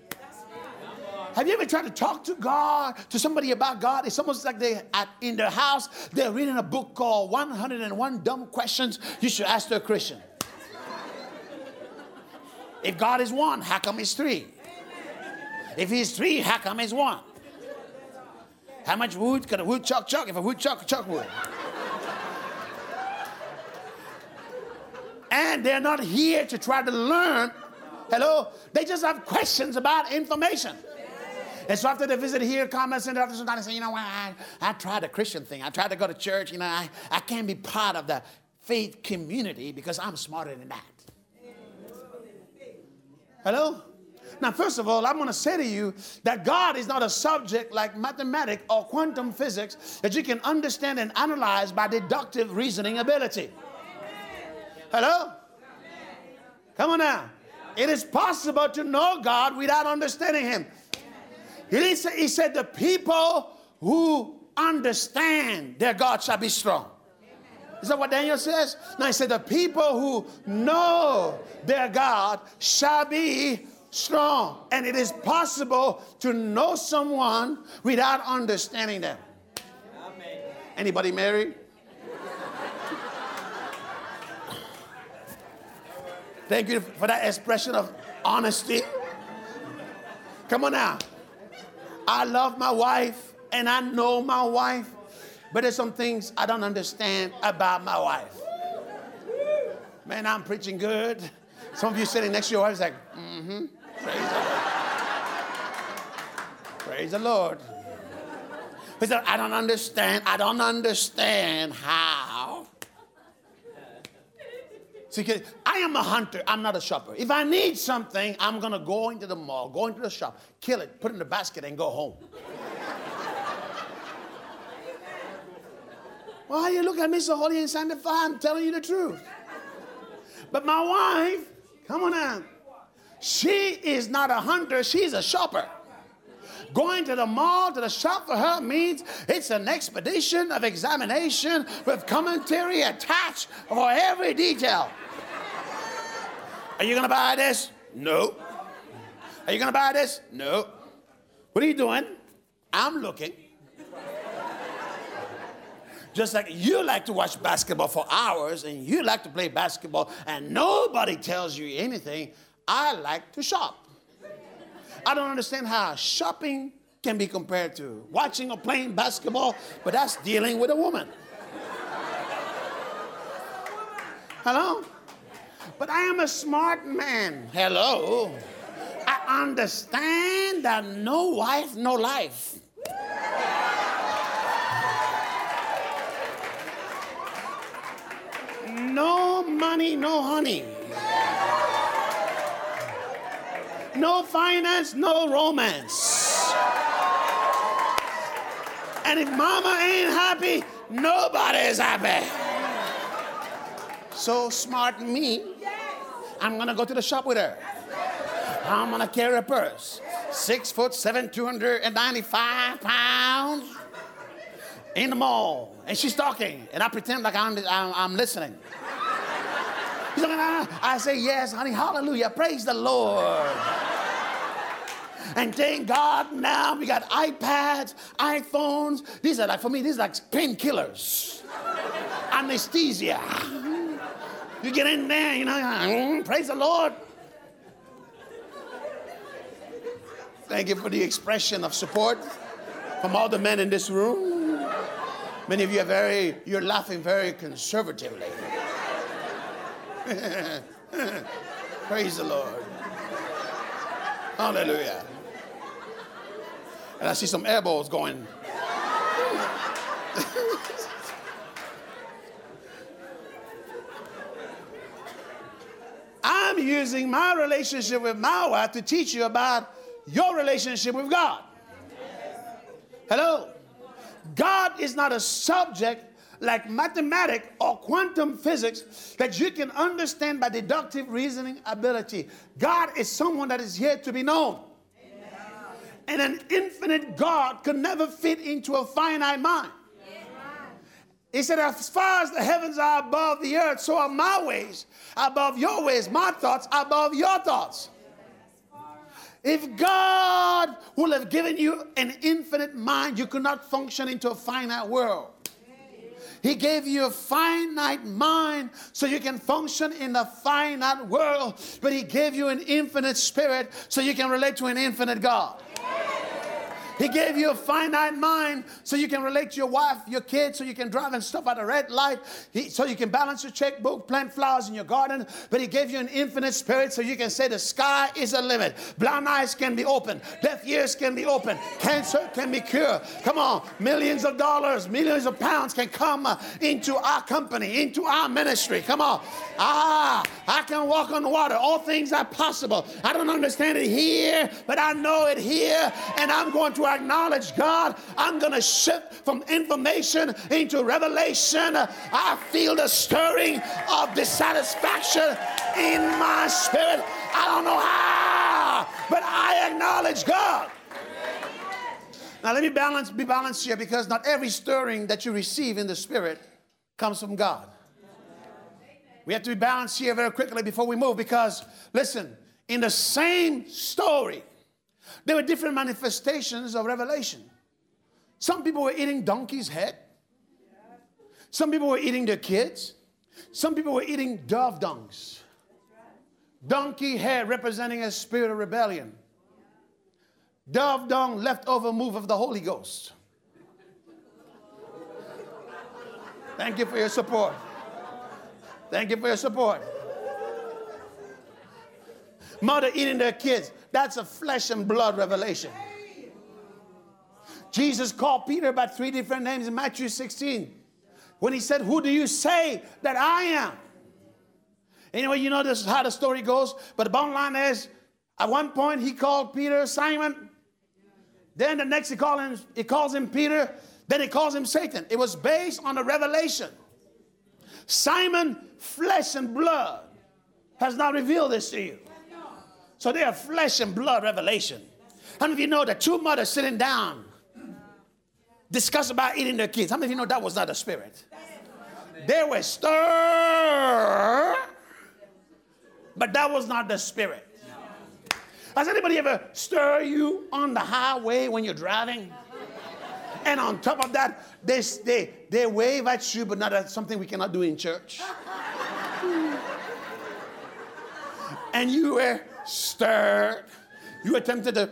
Have you ever tried to talk to God, to somebody about God? It's almost like they at in their house, they're reading a book called 101 Dumb Questions You Should Ask to a Christian. If God is one, how come he's three? If he's three, how come he's one? How much wood can a woodchuck chuck if a woodchuck chuck wood? and they're not here to try to learn. Hello? They just have questions about information. And so after they visit here, comment center, after some time, they say, you know what, I, I tried the Christian thing. I tried to go to church. You know, I, I can't be part of the faith community because I'm smarter than that. Hello? Now, first of all, I'm going to say to you that God is not a subject like mathematics or quantum physics that you can understand and analyze by deductive reasoning ability. Hello? Come on now. It is possible to know God without understanding Him. He said, he said the people who understand their God shall be strong. Is that what Daniel says? No, he said, The people who know their God shall be strong. And it is possible to know someone without understanding them. Amen. Anybody married? Thank you for that expression of honesty. Come on now. I love my wife and I know my wife, but there's some things I don't understand about my wife. Man, I'm preaching good. Some of you sitting next to your wife is like, mm-hmm. Praise the Lord. Praise the Lord. He said, I don't understand. I don't understand how. See, I am a hunter. I'm not a shopper. If I need something, I'm going to go into the mall, go into the shop, kill it, put it in the basket, and go home. Why you look at me so holy and sanctified? I'm telling you the truth. But my wife, come on now. She is not a hunter, she's a shopper. Going to the mall to the shop for her means it's an expedition of examination with commentary attached for every detail. Are you gonna buy this? No. Are you gonna buy this? No. What are you doing? I'm looking. Just like you like to watch basketball for hours and you like to play basketball and nobody tells you anything, I like to shop. I don't understand how shopping can be compared to. Watching or playing basketball, but that's dealing with a woman. Hello? But I am a smart man. Hello? I understand that no wife, no life. No money, no honey. No finance, no romance. And if mama ain't happy, nobody is happy. So smart me, I'm gonna go to the shop with her. I'm gonna carry a purse. Six foot seven, 295 pounds in the mall. And she's talking, and I pretend like I'm, I'm, I'm listening. Ah. I say, Yes, honey, hallelujah, praise the Lord. And thank God now we got iPads, iPhones. These are like, for me, these are like painkillers, anesthesia. You get in there, you know, mm, praise the Lord. Thank you for the expression of support from all the men in this room. Many of you are very, you're laughing very conservatively. Praise the Lord. Hallelujah. And I see some elbows going. I'm using my relationship with my wife to teach you about your relationship with God. Hello? God is not a subject like mathematics or quantum physics that you can understand by deductive reasoning ability. God is someone that is here to be known. And an infinite God could never fit into a finite mind. He said, As far as the heavens are above the earth, so are my ways above your ways, my thoughts above your thoughts. If God will have given you an infinite mind, you could not function into a finite world. He gave you a finite mind so you can function in the finite world, but He gave you an infinite spirit so you can relate to an infinite God. He gave you a finite mind so you can relate to your wife, your kids, so you can drive and stop at a red light, he, so you can balance your checkbook, plant flowers in your garden. But He gave you an infinite spirit so you can say the sky is a limit. Blind eyes can be opened, deaf ears can be opened, cancer can be cured. Come on, millions of dollars, millions of pounds can come into our company, into our ministry. Come on. Ah, I can walk on water. All things are possible. I don't understand it here, but I know it here, and I'm going to acknowledge God, I'm going to shift from information into revelation. I feel the stirring of dissatisfaction in my spirit. I don't know how, but I acknowledge God. Now let me balance, be balanced here because not every stirring that you receive in the spirit comes from God. We have to be balanced here very quickly before we move because, listen, in the same story, there were different manifestations of revelation. Some people were eating donkey's head. Some people were eating their kids. Some people were eating dove dungs. Donkey head representing a spirit of rebellion. Dove dung, leftover move of the Holy Ghost. Thank you for your support. Thank you for your support. Mother eating their kids. That's a flesh and blood revelation. Jesus called Peter by three different names in Matthew 16 when he said, Who do you say that I am? Anyway, you know this is how the story goes, but the bottom line is at one point he called Peter Simon. Then the next he, him, he calls him Peter. Then he calls him Satan. It was based on a revelation. Simon, flesh and blood, has not revealed this to you. So they are flesh and blood revelation. How many of you know that two mothers sitting down discuss about eating their kids? How many of you know that was not the spirit? They were stirred, but that was not the spirit. Has anybody ever stir you on the highway when you're driving? And on top of that, they, they, they wave at you, but not at something we cannot do in church. and you were stirred. You attempted to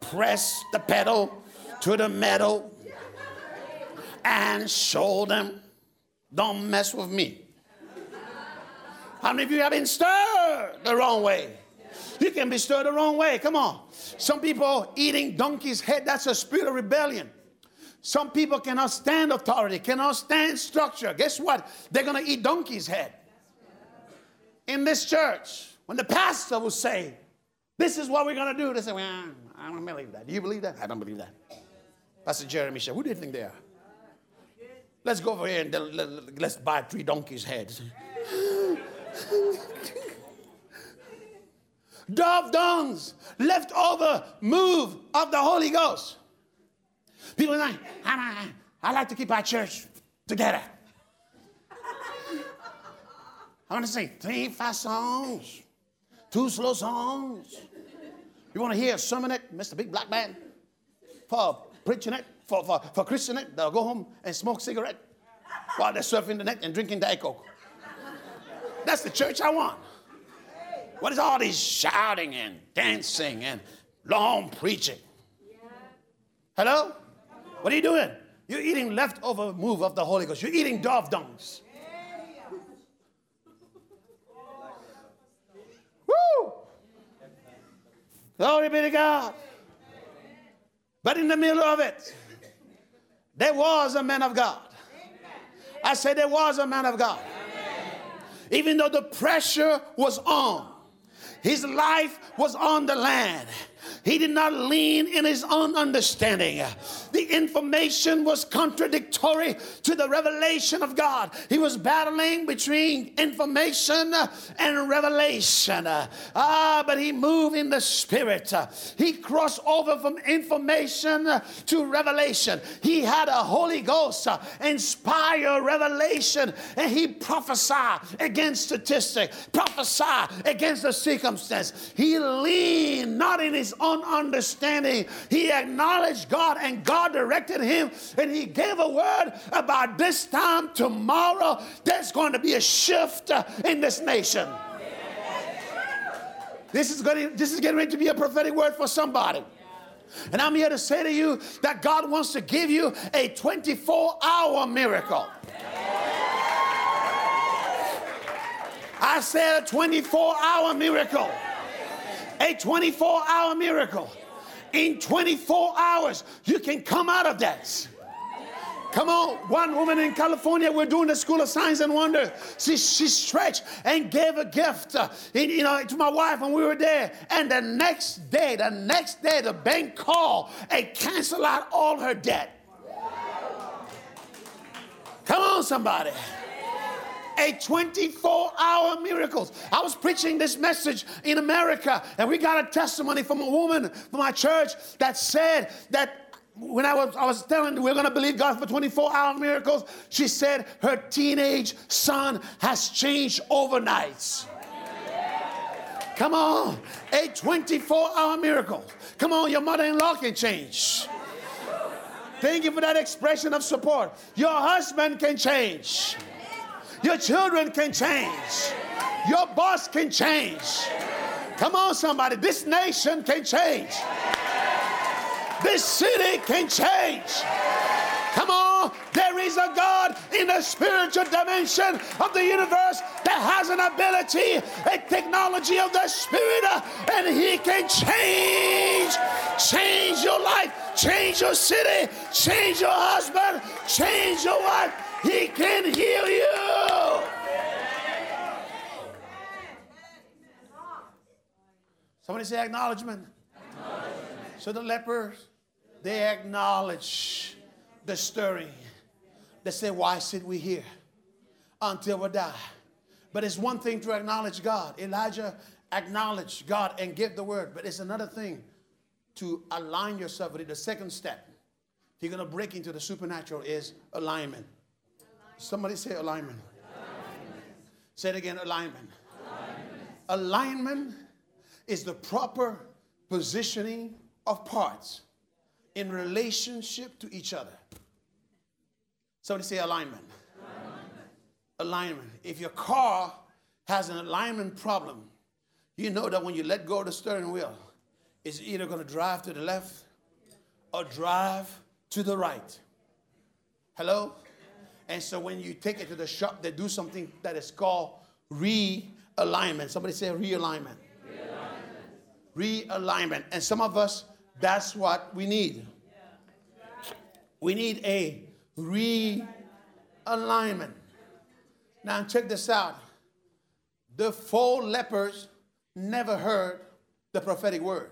press the pedal, to the metal and show them, don't mess with me. How many of you have been stirred the wrong way? You can be stirred the wrong way. Come on. Some people eating donkey's head, that's a spirit of rebellion. Some people cannot stand authority, cannot stand structure. Guess what? They're going to eat donkey's head. In this church, when the pastor will say, This is what we're going to do, they say, Well, I don't believe that. Do you believe that? I don't believe that. Pastor Jeremy said, Who do you think they are? Let's go over here and let's buy three donkeys' heads. Dove dungs, leftover move of the Holy Ghost. People are like, I, I like to keep our church together. I want to sing three fast songs, two slow songs. You want to hear a sermonette, Mr. Big Black Man? For preaching it, for, for, for Christian it, they'll go home and smoke cigarette while they're surfing the net and drinking Diet Coke. That's the church I want. What is all this shouting and dancing and long preaching? Hello? What are you doing? You're eating leftover move of the Holy Ghost. You're eating dove dungs. Glory be to God. But in the middle of it, there was a man of God. I said there was a man of God. Even though the pressure was on, his life was on the land. He did not lean in his own understanding. The information was contradictory to the revelation of God. He was battling between information and revelation. Ah, but he moved in the spirit. He crossed over from information to revelation. He had a Holy Ghost inspired revelation and he prophesied against statistics, prophesied against the circumstance. He leaned not in his own understanding. He acknowledged God and God directed him and he gave a word about this time tomorrow there's going to be a shift uh, in this nation. This is, going to, this is getting ready to be a prophetic word for somebody. And I'm here to say to you that God wants to give you a 24 hour miracle. I said a 24 hour miracle a 24 hour miracle. In 24 hours, you can come out of that. Come on, one woman in California, we're doing the School of Signs and Wonders. She, she stretched and gave a gift, uh, in, you know, to my wife when we were there. And the next day, the next day, the bank called and canceled out all her debt. Come on, somebody a 24 hour miracles. I was preaching this message in America, and we got a testimony from a woman from our church that said that when I was, I was telling we're going to believe God for 24 hour miracles, she said her teenage son has changed overnight. Come on, a 24 hour miracle. Come on, your mother in law can change. Thank you for that expression of support. Your husband can change. Your children can change. Your boss can change. Come on, somebody. This nation can change. This city can change. Come on, there is a God in the spiritual dimension of the universe that has an ability, a technology of the spirit, uh, and He can change, change your life, change your city, change your husband, change your wife. He can heal you. Somebody say acknowledgement. acknowledgement. So the lepers, they acknowledge the stirring. They say, Why sit we here until we die? But it's one thing to acknowledge God. Elijah acknowledged God and give the word. But it's another thing to align yourself with it. The second step, if you're going to break into the supernatural, is alignment. Somebody say alignment. alignment. Say it again alignment. alignment. Alignment is the proper positioning of parts in relationship to each other. Somebody say alignment. alignment. Alignment. If your car has an alignment problem, you know that when you let go of the steering wheel, it's either going to drive to the left or drive to the right. Hello? And so when you take it to the shop, they do something that is called realignment. Somebody say realignment. Realignment. Realignment. And some of us, that's what we need. We need a realignment. Now, check this out. The four lepers never heard the prophetic word,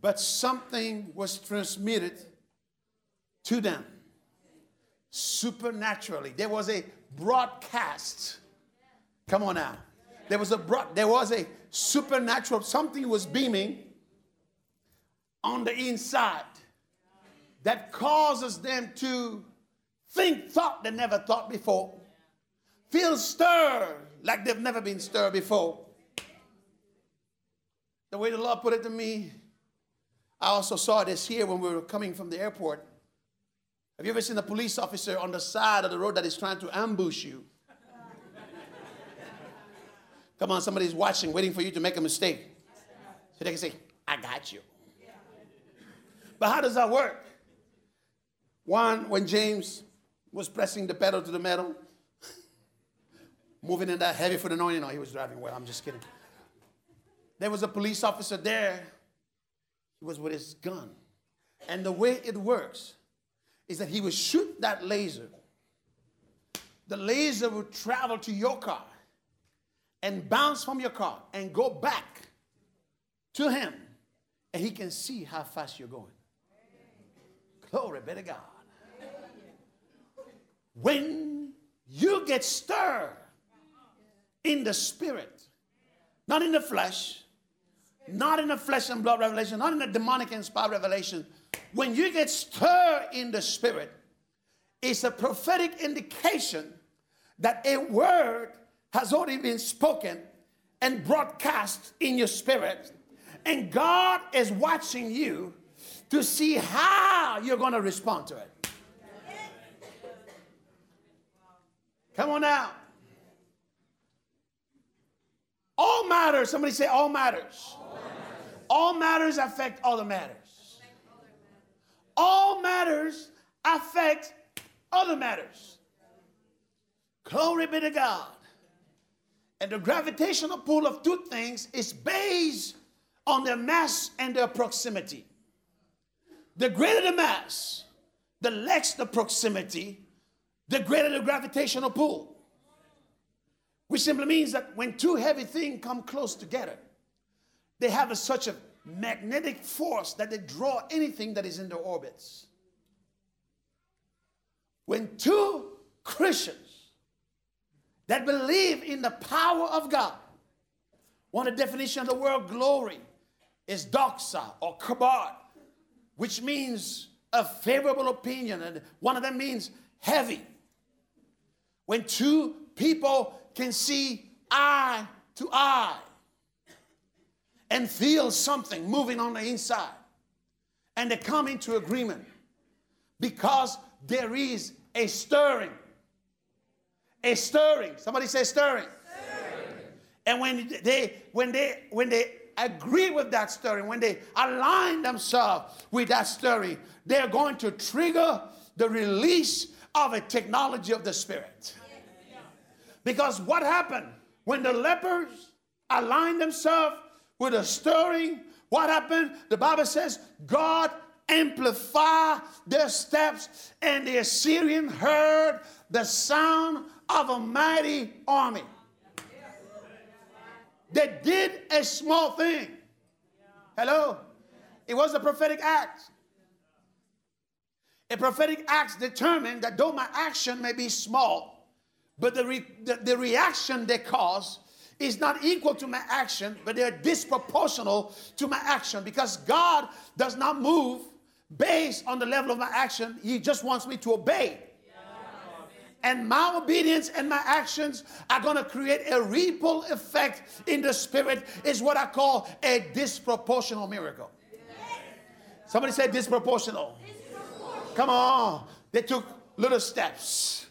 but something was transmitted to them supernaturally. There was a broadcast. Come on now. There was a broad, there was a supernatural something was beaming on the inside that causes them to think thought they never thought before, feel stirred like they've never been stirred before. The way the Lord put it to me, I also saw this here when we were coming from the airport. Have you ever seen a police officer on the side of the road that is trying to ambush you? Come on, somebody's watching, waiting for you to make a mistake. So they can say, I got you. But how does that work? One, when James was pressing the pedal to the metal, moving in that heavy foot anointing, no, he was driving well, I'm just kidding. There was a police officer there. He was with his gun. And the way it works is that he would shoot that laser. The laser would travel to your car and bounce from your car and go back to him, and he can see how fast you're going. Glory be to God. When you get stirred in the spirit, not in the flesh, not in the flesh and blood revelation, not in the demonic inspired revelation, when you get stirred in the spirit, it's a prophetic indication that a word has already been spoken and broadcast in your spirit. And God is watching you to see how you're going to respond to it. Come on now. All matters. Somebody say all matters. All matters, affect all matters affect other matters all matters affect other matters. Glory be to God. And the gravitational pull of two things is based on their mass and their proximity. The greater the mass, the less the proximity, the greater the gravitational pull. Which simply means that when two heavy things come close together, they have a, such a magnetic force that they draw anything that is in their orbits. When two Christians that believe in the power of God, one of the definition of the word glory is doxa or kabod, which means a favorable opinion, and one of them means heavy. When two people can see eye to eye, and feel something moving on the inside. And they come into agreement because there is a stirring. A stirring. Somebody say stirring. stirring. And when they when they when they agree with that stirring, when they align themselves with that stirring, they're going to trigger the release of a technology of the spirit. Because what happened when the lepers aligned themselves with a stirring. What happened? The Bible says God amplified their steps, and the Assyrian heard the sound of a mighty army. They did a small thing. Hello? It was a prophetic act. A prophetic act determined that though my action may be small, but the, re- the, the reaction they cause is not equal to my action, but they're disproportional to my action because God does not move based on the level of my action. He just wants me to obey. And my obedience and my actions are going to create a ripple effect in the spirit, is what I call a disproportional miracle. Somebody said disproportional. disproportional. Come on. They took little steps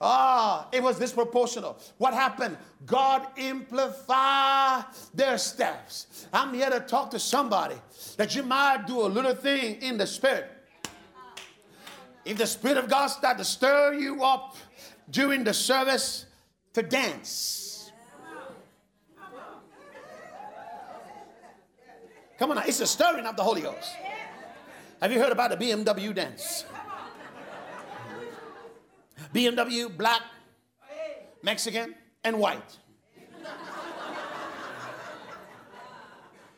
Ah, it was disproportional. What happened? God amplified their steps. I'm here to talk to somebody that you might do a little thing in the spirit. If the Spirit of God start to stir you up during the service to dance. Come on now, it's the stirring of the Holy Ghost. Have you heard about the BMW dance? BMW, black, Mexican, and white.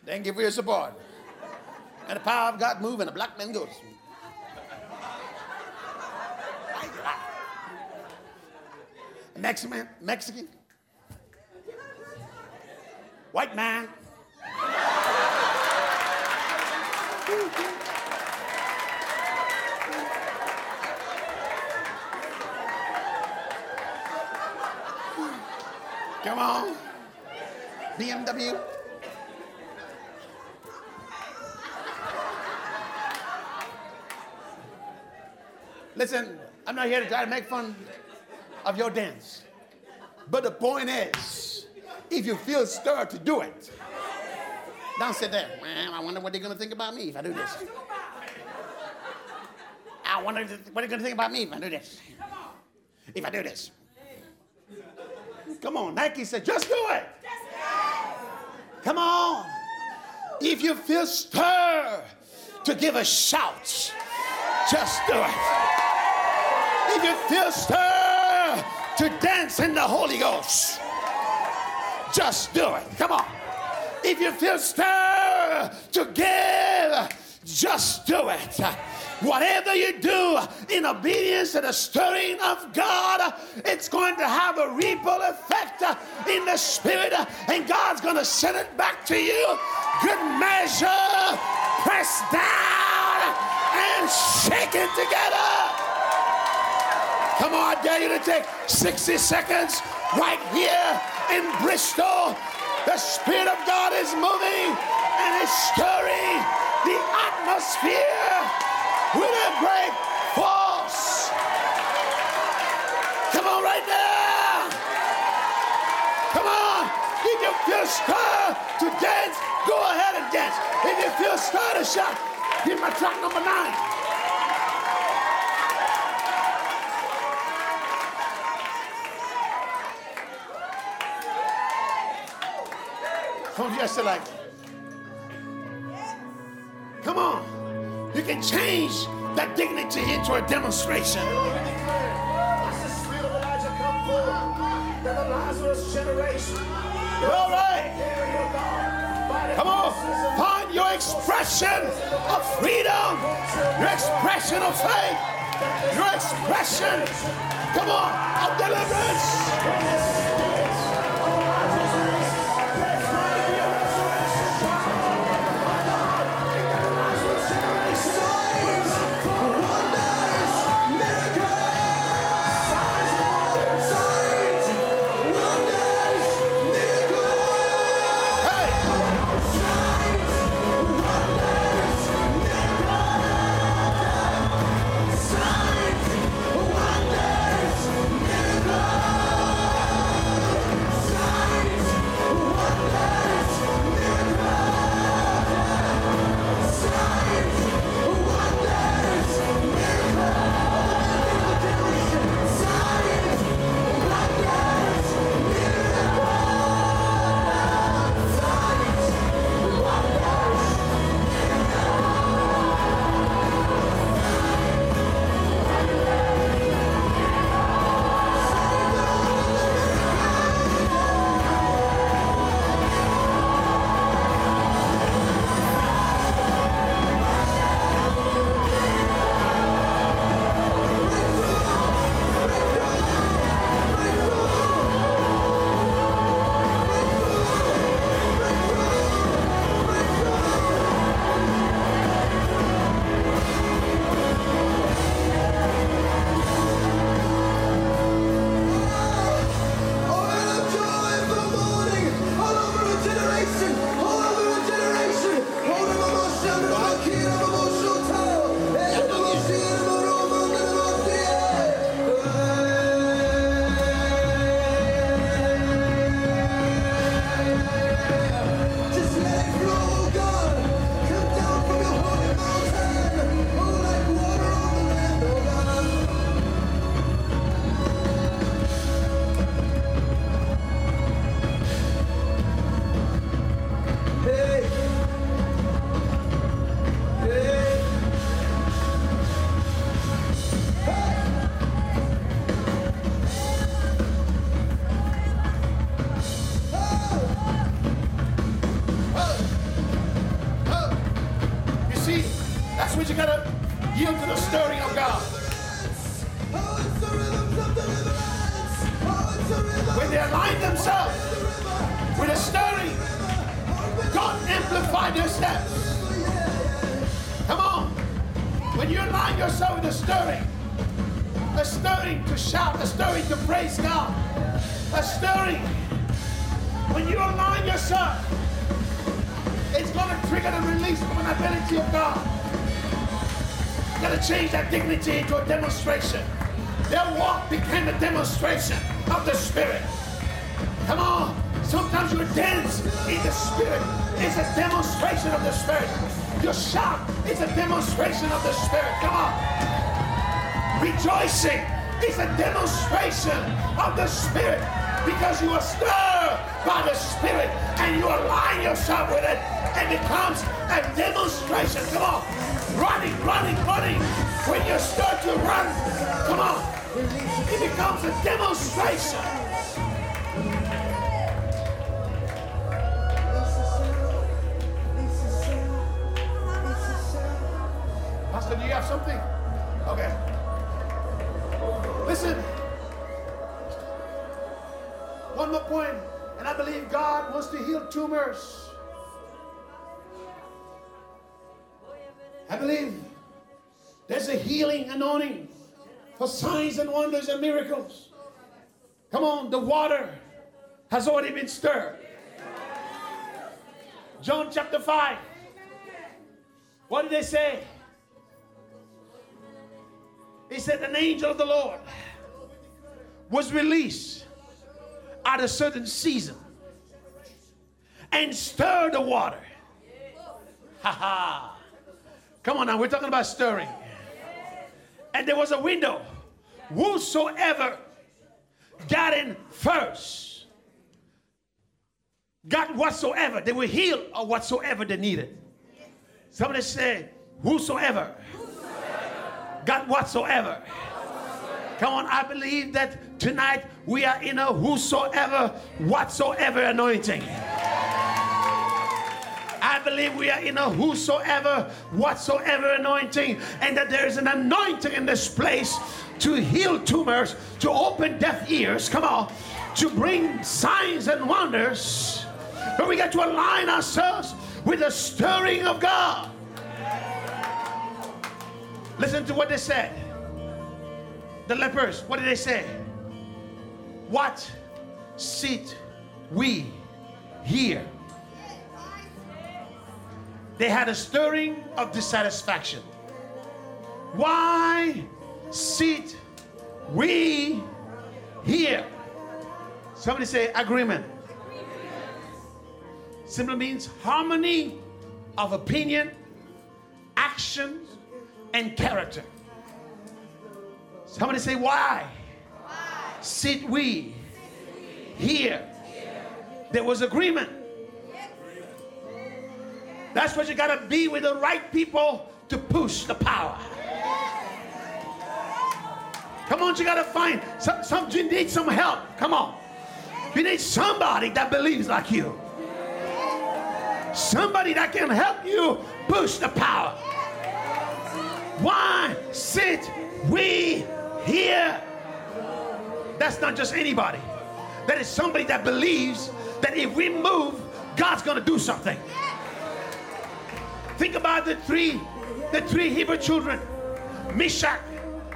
Thank you for your support. And the power of God moving, the black man goes. Mexican, Mexican, white man. Come on. BMW. Listen, I'm not here to try to make fun of your dance. But the point is, if you feel stirred to do it, don't sit there. Man, I wonder what they're going to think about me if I do this. I wonder what they're going to think about me if I do this. If I do this. Come on, Nike said, just do it. Come on. If you feel stirred to give a shout, just do it. If you feel stirred to dance in the Holy Ghost, just do it. Come on. If you feel stirred to give, just do it. Whatever you do in obedience to the stirring of God, it's going to have a ripple effect in the spirit, and God's going to send it back to you. Good measure, pressed down, and shaken together. Come on, I dare you to take 60 seconds right here in Bristol. The Spirit of God is moving and is stirring the atmosphere with a great force. Come on, right now. Come on. If you feel stirred to dance, go ahead and dance. If you feel stirred to shout, give my track number nine. Come on, you like Come on. You can change that dignity into a demonstration. All right. Come on. Find your expression of freedom, your expression of faith, your expression, come on, of deliverance. Of the Spirit because you are stirred by the Spirit and you align yourself with it and it becomes a demonstration. Come on. Running, running, running. When you start to run, come on. It becomes a demonstration. Pastor, do you have something? I believe there's a healing anointing for signs and wonders and miracles. Come on, the water has already been stirred. John chapter 5. What did they say? He said, An angel of the Lord was released at a certain season and stir the water. Ha ha. Come on now, we're talking about stirring. And there was a window. Whosoever got in first got whatsoever. They were healed or whatsoever they needed. Somebody said, Whosoever, got whatsoever. Come on, I believe that tonight we are in a whosoever, whatsoever anointing. I believe we are in a whosoever, whatsoever anointing, and that there is an anointing in this place to heal tumors, to open deaf ears, come on, to bring signs and wonders. But we got to align ourselves with the stirring of God. Listen to what they said. The lepers, what did they say? What sit we here? They had a stirring of dissatisfaction. Why sit we here? Somebody say agreement. Simply means harmony of opinion, actions, and character. Somebody say, why? Sit we here? There was agreement. That's what you got to be with the right people to push the power. Come on, you got to find some, some. You need some help. Come on. You need somebody that believes like you. Somebody that can help you push the power. Why sit we here? That's not just anybody. That is somebody that believes that if we move, God's gonna do something. Think about the three, the three Hebrew children, Meshach,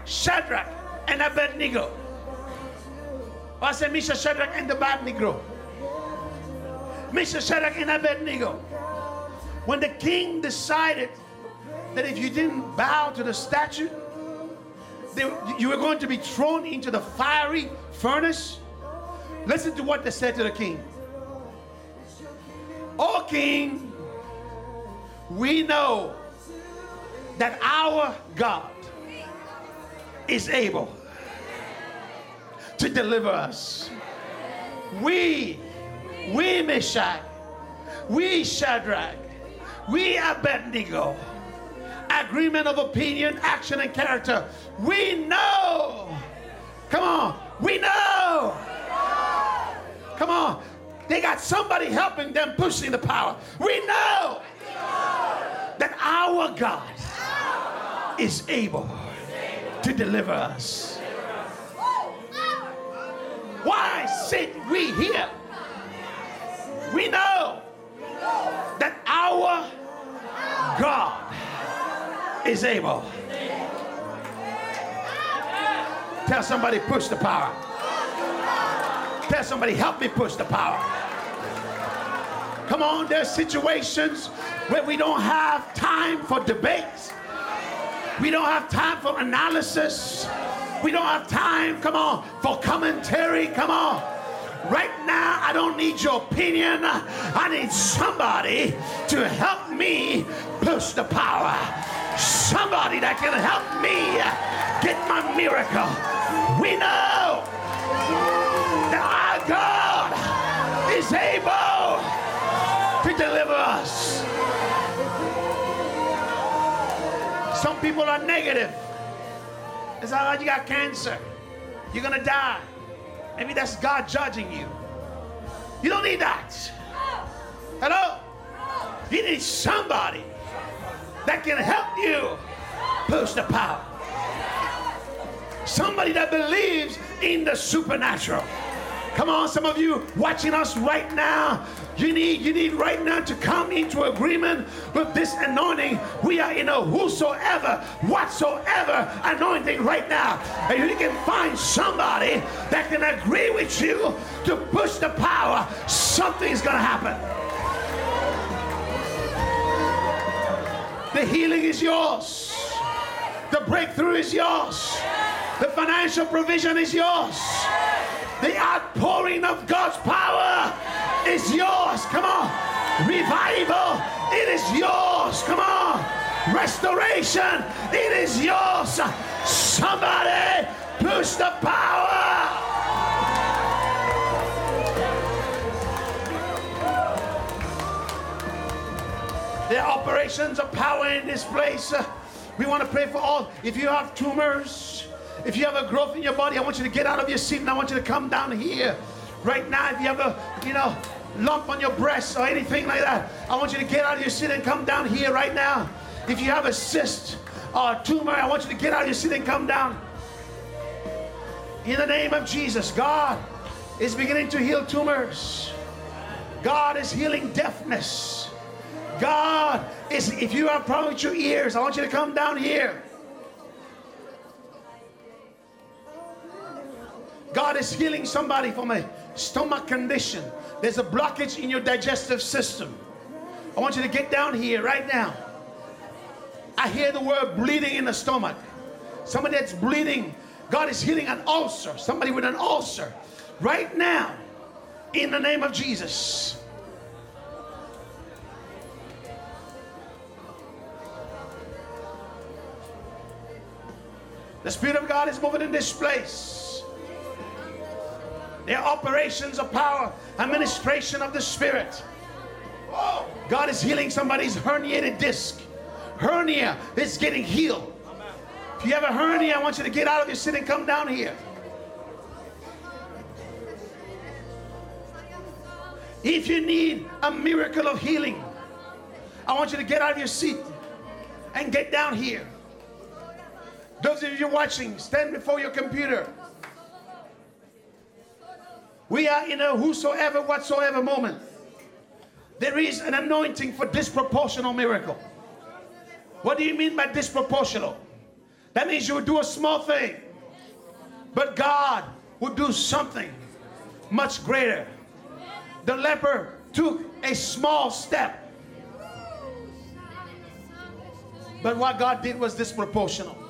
Shadrach, and Abednego. I said Meshach, Shadrach, and Abednego. Meshach, Shadrach, and Abednego. When the king decided that if you didn't bow to the statue, they, you were going to be thrown into the fiery furnace. Listen to what they said to the king. Oh, king, we know that our God is able to deliver us. We, we Meshach, we Shadrach, we Abednego, agreement of opinion, action, and character. We know. Come on, we know. Come on, they got somebody helping them pushing the power. We know that our God is able to deliver us. Why sit we here? We know that our God is able. Tell somebody, push the power. Tell somebody, help me push the power. Come on, there's situations where we don't have time for debates. We don't have time for analysis. We don't have time, come on, for commentary. Come on. Right now, I don't need your opinion. I need somebody to help me push the power. Somebody that can help me get my miracle. We know that our God is able to deliver us. Some people are negative. It's like, oh, you got cancer. You're going to die. Maybe that's God judging you. You don't need that. Hello? You need somebody that can help you push the power. Somebody that believes in the supernatural. Come on, some of you watching us right now, you need, you need right now to come into agreement with this anointing. We are in a whosoever, whatsoever anointing right now. And you can find somebody that can agree with you to push the power, something's to happen. The healing is yours. The breakthrough is yours. The financial provision is yours. The outpouring of God's power is yours. Come on. Revival, it is yours. Come on. Restoration, it is yours. Somebody push the power. Of power in this place. Uh, we want to pray for all. If you have tumors, if you have a growth in your body, I want you to get out of your seat and I want you to come down here. Right now, if you have a, you know, lump on your breast or anything like that, I want you to get out of your seat and come down here right now. If you have a cyst or a tumor, I want you to get out of your seat and come down. In the name of Jesus, God is beginning to heal tumors. God is healing deafness. God is, if you have problems with your ears, I want you to come down here. God is healing somebody from a stomach condition. There's a blockage in your digestive system. I want you to get down here right now. I hear the word bleeding in the stomach. Somebody that's bleeding. God is healing an ulcer. Somebody with an ulcer. Right now, in the name of Jesus. The Spirit of God is moving in this place. There are operations of power, administration of the Spirit. God is healing somebody's herniated disc. Hernia is getting healed. If you have a hernia, I want you to get out of your seat and come down here. If you need a miracle of healing, I want you to get out of your seat and get down here. Those of you watching, stand before your computer. We are in a whosoever, whatsoever moment. There is an anointing for disproportional miracle. What do you mean by disproportional? That means you would do a small thing, but God would do something much greater. The leper took a small step, but what God did was disproportional.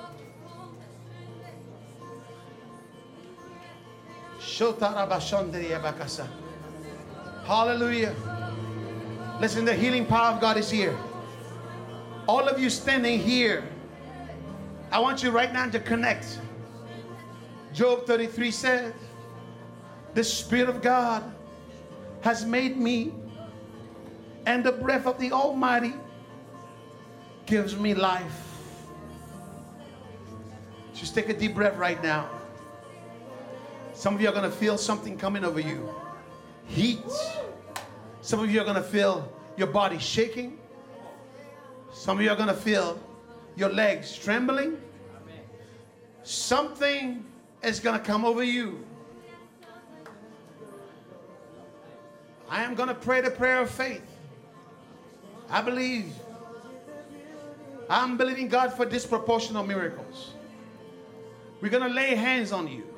Hallelujah. Listen, the healing power of God is here. All of you standing here, I want you right now to connect. Job 33 said, The Spirit of God has made me, and the breath of the Almighty gives me life. Just take a deep breath right now. Some of you are going to feel something coming over you heat. Some of you are going to feel your body shaking. Some of you are going to feel your legs trembling, something is going to come over you. I am going to pray the prayer of faith. I believe. I'm believing God for disproportional miracles. We're going to lay hands on you.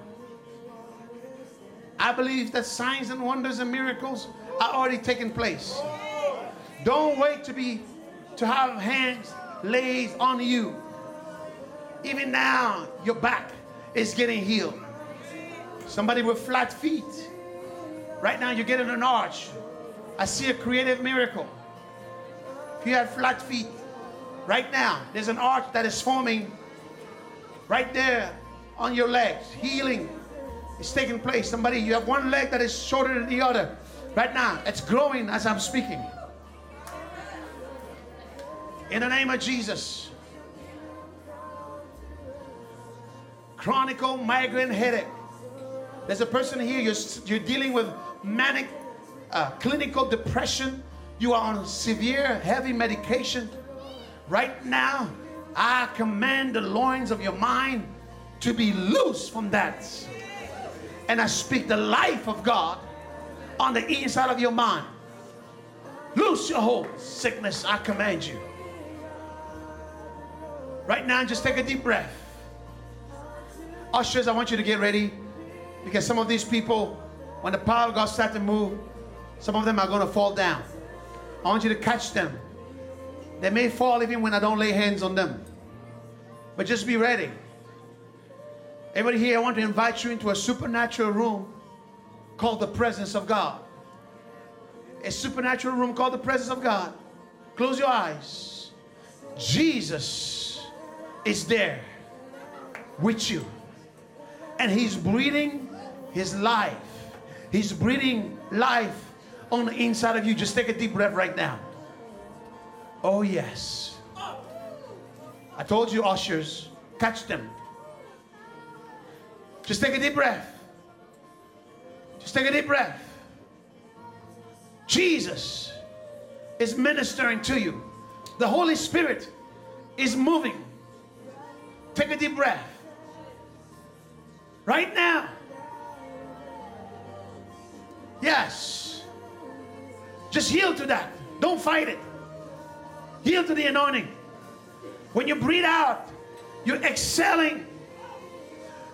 I believe that signs and wonders and miracles are already taking place. Don't wait to be to have hands laid on you. Even now, your back is getting healed. Somebody with flat feet. Right now, you're getting an arch. I see a creative miracle. If you had flat feet, right now, there's an arch that is forming right there on your legs. Healing is taking place. Somebody, you have one leg that is shorter than the other. Right now, it's growing as I'm speaking. In the name of Jesus. Chronic migraine headache. There's a person here, you're, you're dealing with manic uh, clinical depression. You are on severe, heavy medication. Right now, I command the loins of your mind to be loose from that. And I speak the life of God on the inside of your mind. Loose your hold, sickness, I command you. Right now, just take a deep breath. Ushers, I want you to get ready because some of these people, when the power of God starts to move, some of them are going to fall down. I want you to catch them. They may fall even when I don't lay hands on them. But just be ready. Everybody here, I want to invite you into a supernatural room called the presence of God. A supernatural room called the presence of God. Close your eyes. Jesus is there with you. And He's breathing His life. He's breathing life on the inside of you. Just take a deep breath right now. Oh, yes. I told you, ushers, catch them. Just take a deep breath. Just take a deep breath. Jesus is ministering to you. The Holy Spirit is moving. Take a deep breath. Right now. Yes. Just yield to that. Don't fight it. Yield to the anointing. When you breathe out, you're excelling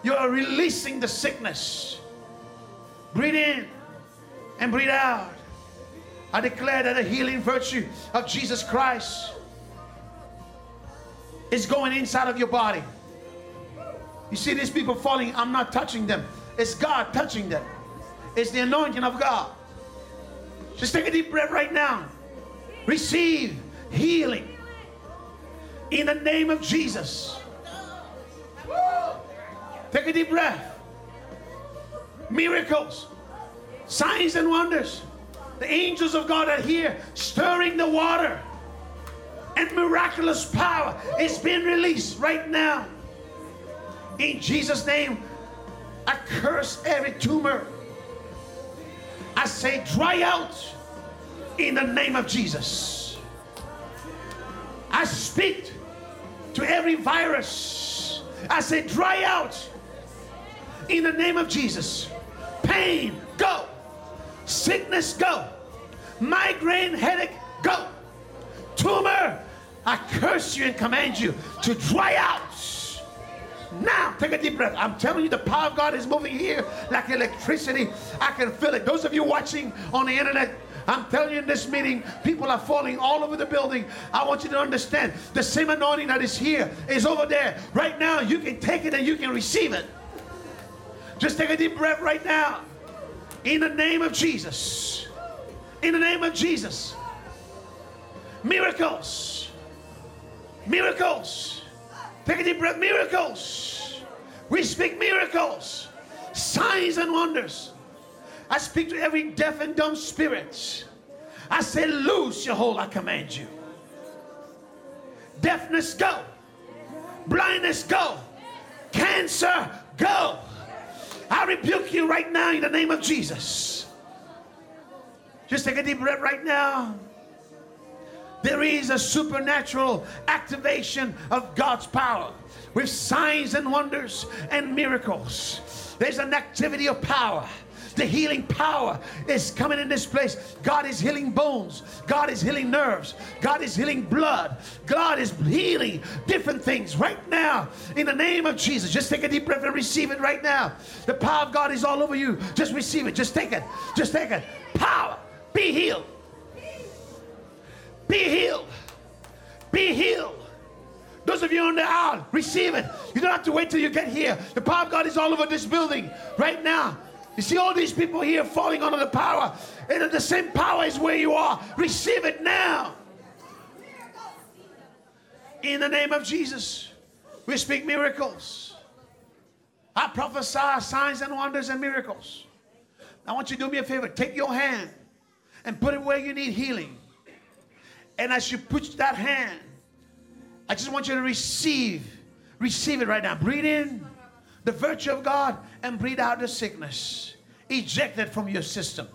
you're releasing the sickness. Breathe in and breathe out. I declare that the healing virtue of Jesus Christ is going inside of your body. You see these people falling, I'm not touching them. It's God touching them. It's the anointing of God. Just take a deep breath right now. Receive healing in the name of Jesus. Take a deep breath. Miracles, signs, and wonders. The angels of God are here stirring the water. And miraculous power is being released right now. In Jesus' name, I curse every tumor. I say, dry out in the name of Jesus. I speak to every virus. I say, dry out in the name of Jesus. Pain, go. Sickness, go. Migraine, headache, go. Tumor, I curse you and command you to dry out. Now, take a deep breath. I'm telling you, the power of God is moving here like electricity. I can feel it. Those of you watching on the internet, I'm telling you in this meeting, people are falling all over the building. I want you to understand the same anointing that is here is over there. Right now, you can take it and you can receive it. Just take a deep breath right now. In the name of Jesus. In the name of Jesus. Miracles. Miracles. Take a deep breath. Miracles. We speak miracles. Signs and wonders. I speak to every deaf and dumb spirit. I say, loose your hold, I command you. Deafness, go. Blindness, go. Cancer, go. I rebuke you right now in the name of Jesus. Just take a deep breath right now. there is a supernatural activation of God's power with signs and wonders and miracles. There's an activity of power. The healing power is coming in this place. God is healing bones. God is healing nerves. God is healing blood. God is healing different things right now in the name of Jesus. Just take a deep breath and receive it right now. The power of God is all over you. Just receive it. Just take it. Just take it. Power. Be healed. Be healed. Be healed. Those of you on the aisle, receive it. You don't have to wait till you get here. The power of God is all over this building right now. You see all these people here falling under the power, and the same power is where you are. Receive it now. In the name of Jesus, we speak miracles. I prophesy signs and wonders and miracles. I want you to do me a favor. Take your hand and put it where you need healing. And as you put that hand, I just want you to receive, receive it right now. Breathe in the virtue of God and breathe out the sickness. Eject it from your system.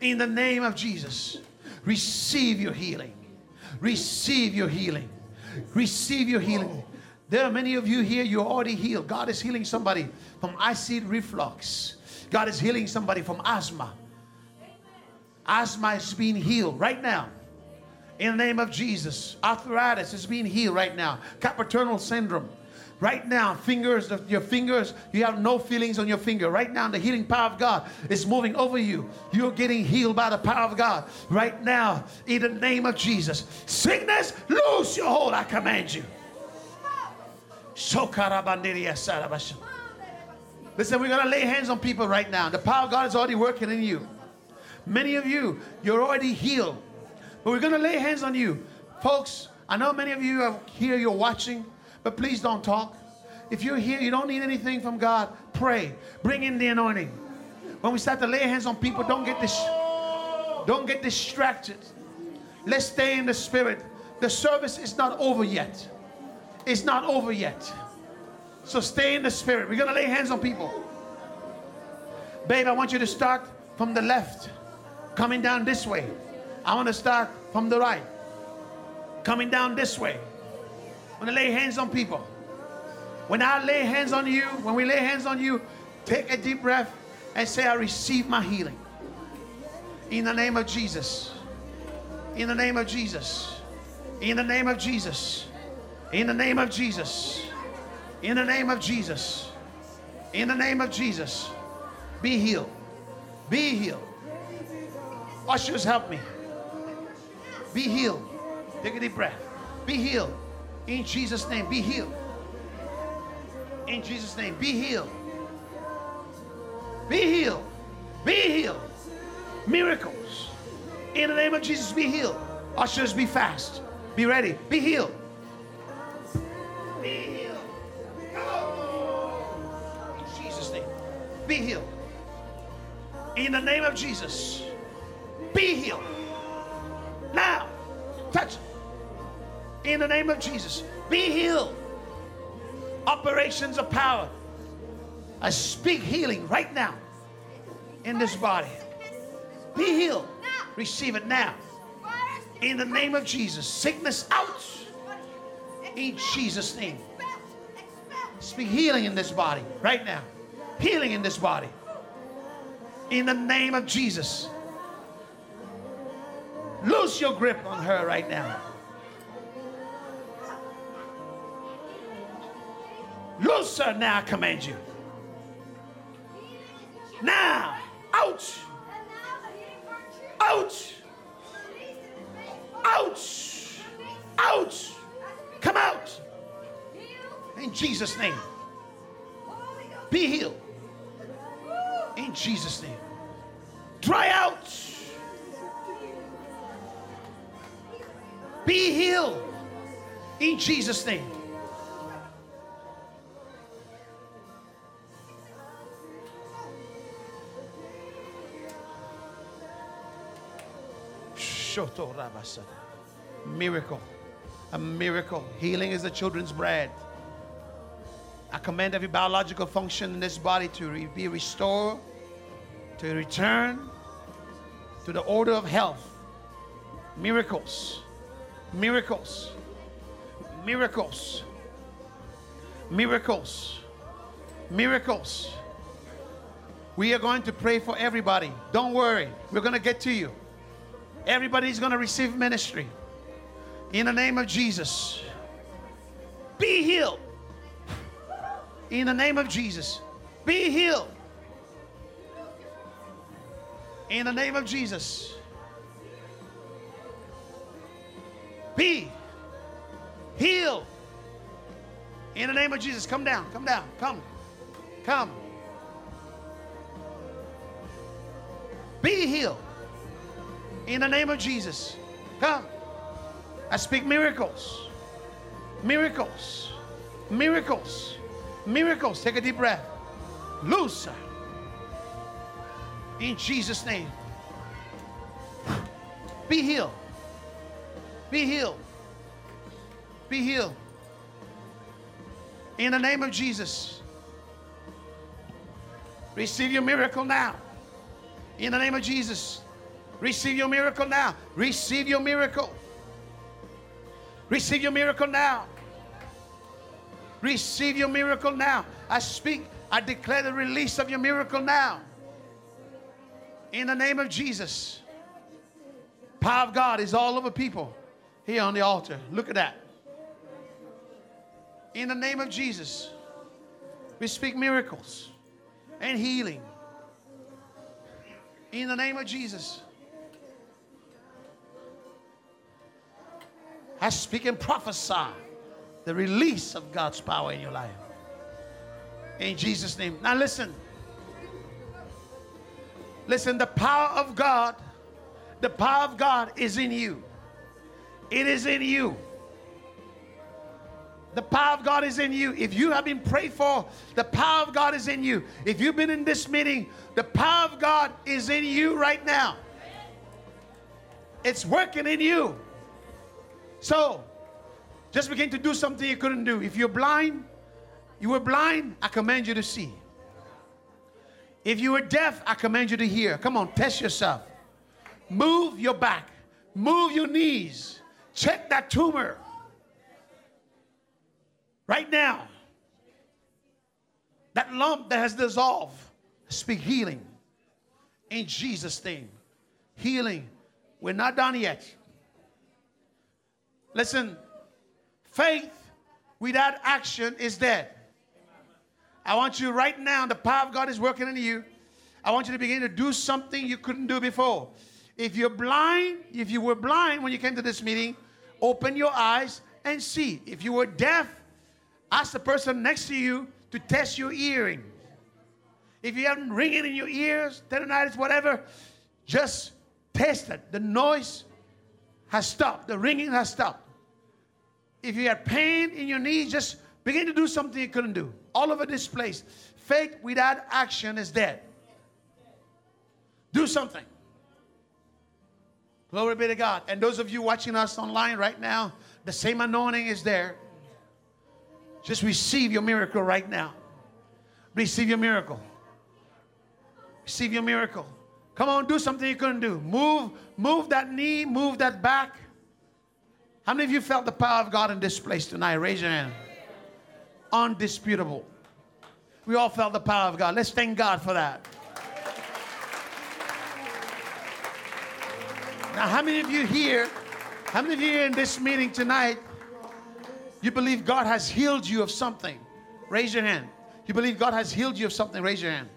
In the name of Jesus, receive your healing. Receive your healing. Receive your healing. There are many of you here, you're already healed. God is healing somebody from acid reflux. God is healing somebody from asthma. Asthma is being healed right now. In the name of Jesus. Arthritis is being healed right now. Carpal syndrome Right now, fingers, your fingers, you have no feelings on your finger. Right now, the healing power of God is moving over you. You're getting healed by the power of God. Right now, in the name of Jesus. Sickness, lose your hold, I command you. Listen, we're going to lay hands on people right now. The power of God is already working in you. Many of you, you're already healed. But we're going to lay hands on you. Folks, I know many of you are here, you're watching. But please don't talk. If you're here, you don't need anything from God, pray. Bring in the anointing. When we start to lay hands on people, don't get this don't get distracted. Let's stay in the spirit. The service is not over yet. It's not over yet. So stay in the spirit. We're gonna lay hands on people. Babe, I want you to start from the left, coming down this way. I want to start from the right, coming down this way. When I lay hands on people. When I lay hands on you, when we lay hands on you, take a deep breath and say, I receive my healing. In the name of Jesus. In the name of Jesus. In the name of Jesus. In the name of Jesus. In the name of Jesus. In the name of Jesus. Be healed. Be healed. Ushers, help me. Be healed. Take a deep breath. Be healed. In Jesus' name, be healed. In Jesus' name, be healed. Be healed. Be healed. Miracles. In the name of Jesus, be healed. Ushers, be fast. Be ready. Be healed. Be healed. Come. In Jesus' name, be healed. In the name of Jesus, be healed. Now, touch in the name of Jesus. Be healed. Operations of power. I speak healing right now in this body. Be healed. Receive it now. In the name of Jesus. Sickness out. In Jesus' name. Speak healing in this body right now. Healing in this body. In the name of Jesus. Loose your grip on her right now. Loose her now, I command you. Now, ouch! Ouch! Ouch! Ouch! Come out! In Jesus' name. Be healed. In Jesus' name. Dry out. Be healed. In Jesus' name. Miracle. A miracle. Healing is the children's bread. I command every biological function in this body to be restored, to return to the order of health. Miracles. Miracles. Miracles. Miracles. Miracles. We are going to pray for everybody. Don't worry. We're going to get to you. Everybody's going to receive ministry. In the name of Jesus. Be healed. In the name of Jesus. Be healed. In the name of Jesus. Be healed. In the name of Jesus. Come down. Come down. Come. Come. Be healed. In the name of Jesus. Come. I speak miracles. Miracles. Miracles. Miracles. Take a deep breath. Loose. In Jesus' name. Be healed. Be healed. Be healed. In the name of Jesus. Receive your miracle now. In the name of Jesus. Receive your miracle now. Receive your miracle. Receive your miracle now. Receive your miracle now. I speak, I declare the release of your miracle now. In the name of Jesus. Power of God is all over people here on the altar. Look at that. In the name of Jesus, we speak miracles and healing. In the name of Jesus. I speak and prophesy the release of God's power in your life. In Jesus' name. Now listen. Listen, the power of God, the power of God is in you. It is in you. The power of God is in you. If you have been prayed for, the power of God is in you. If you've been in this meeting, the power of God is in you right now. It's working in you. So, just begin to do something you couldn't do. If you're blind, you were blind, I command you to see. If you were deaf, I command you to hear. Come on, test yourself. Move your back, move your knees, check that tumor. Right now, that lump that has dissolved, speak healing in Jesus' name. Healing. We're not done yet. Listen, faith without action is dead. I want you right now, the power of God is working in you. I want you to begin to do something you couldn't do before. If you're blind, if you were blind when you came to this meeting, open your eyes and see. If you were deaf, Ask the person next to you to test your hearing. If you have ringing in your ears, tinnitus, whatever, just test it. The noise has stopped. The ringing has stopped. If you have pain in your knees, just begin to do something you couldn't do. All over this place. Faith without action is dead. Do something. Glory be to God. And those of you watching us online right now, the same anointing is there. Just receive your miracle right now. Receive your miracle. Receive your miracle. Come on, do something you couldn't do. Move, move that knee, move that back. How many of you felt the power of God in this place tonight? Raise your hand. Undisputable. We all felt the power of God. Let's thank God for that. Now, how many of you here, how many of you in this meeting tonight you believe God has healed you of something? Raise your hand. You believe God has healed you of something? Raise your hand.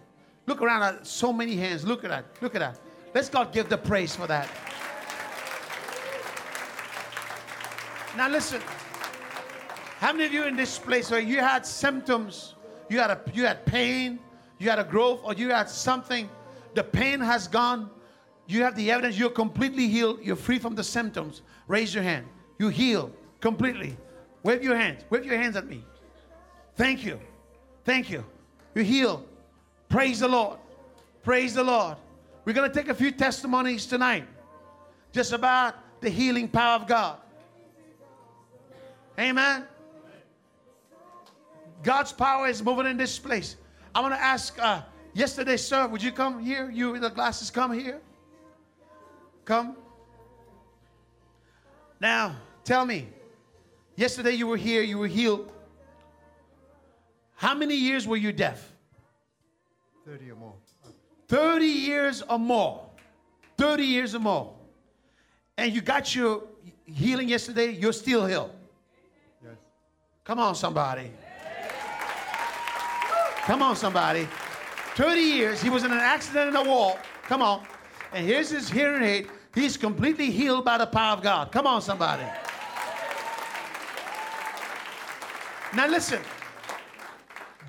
Look around at so many hands. Look at that. Look at that. Let's God give the praise for that. Now listen. How many of you in this place where you had symptoms, you had a you had pain, you had a growth, or you had something, the pain has gone, you have the evidence, you're completely healed, you're free from the symptoms. Raise your hand. You heal completely. Wave your hands. Wave your hands at me. Thank you. Thank you. You heal. Praise the Lord. Praise the Lord. We're going to take a few testimonies tonight just about the healing power of God. Amen. God's power is moving in this place. I want to ask, uh, yesterday, sir, would you come here? You with the glasses, come here. Come. Now, Tell me, yesterday you were here, you were healed. How many years were you deaf? 30 or more. 30 years or more. 30 years or more. And you got your healing yesterday, you're still healed. Come on, somebody. Come on, somebody. 30 years, he was in an accident in a wall. Come on. And here's his hearing aid. He's completely healed by the power of God. Come on, somebody. Now, listen.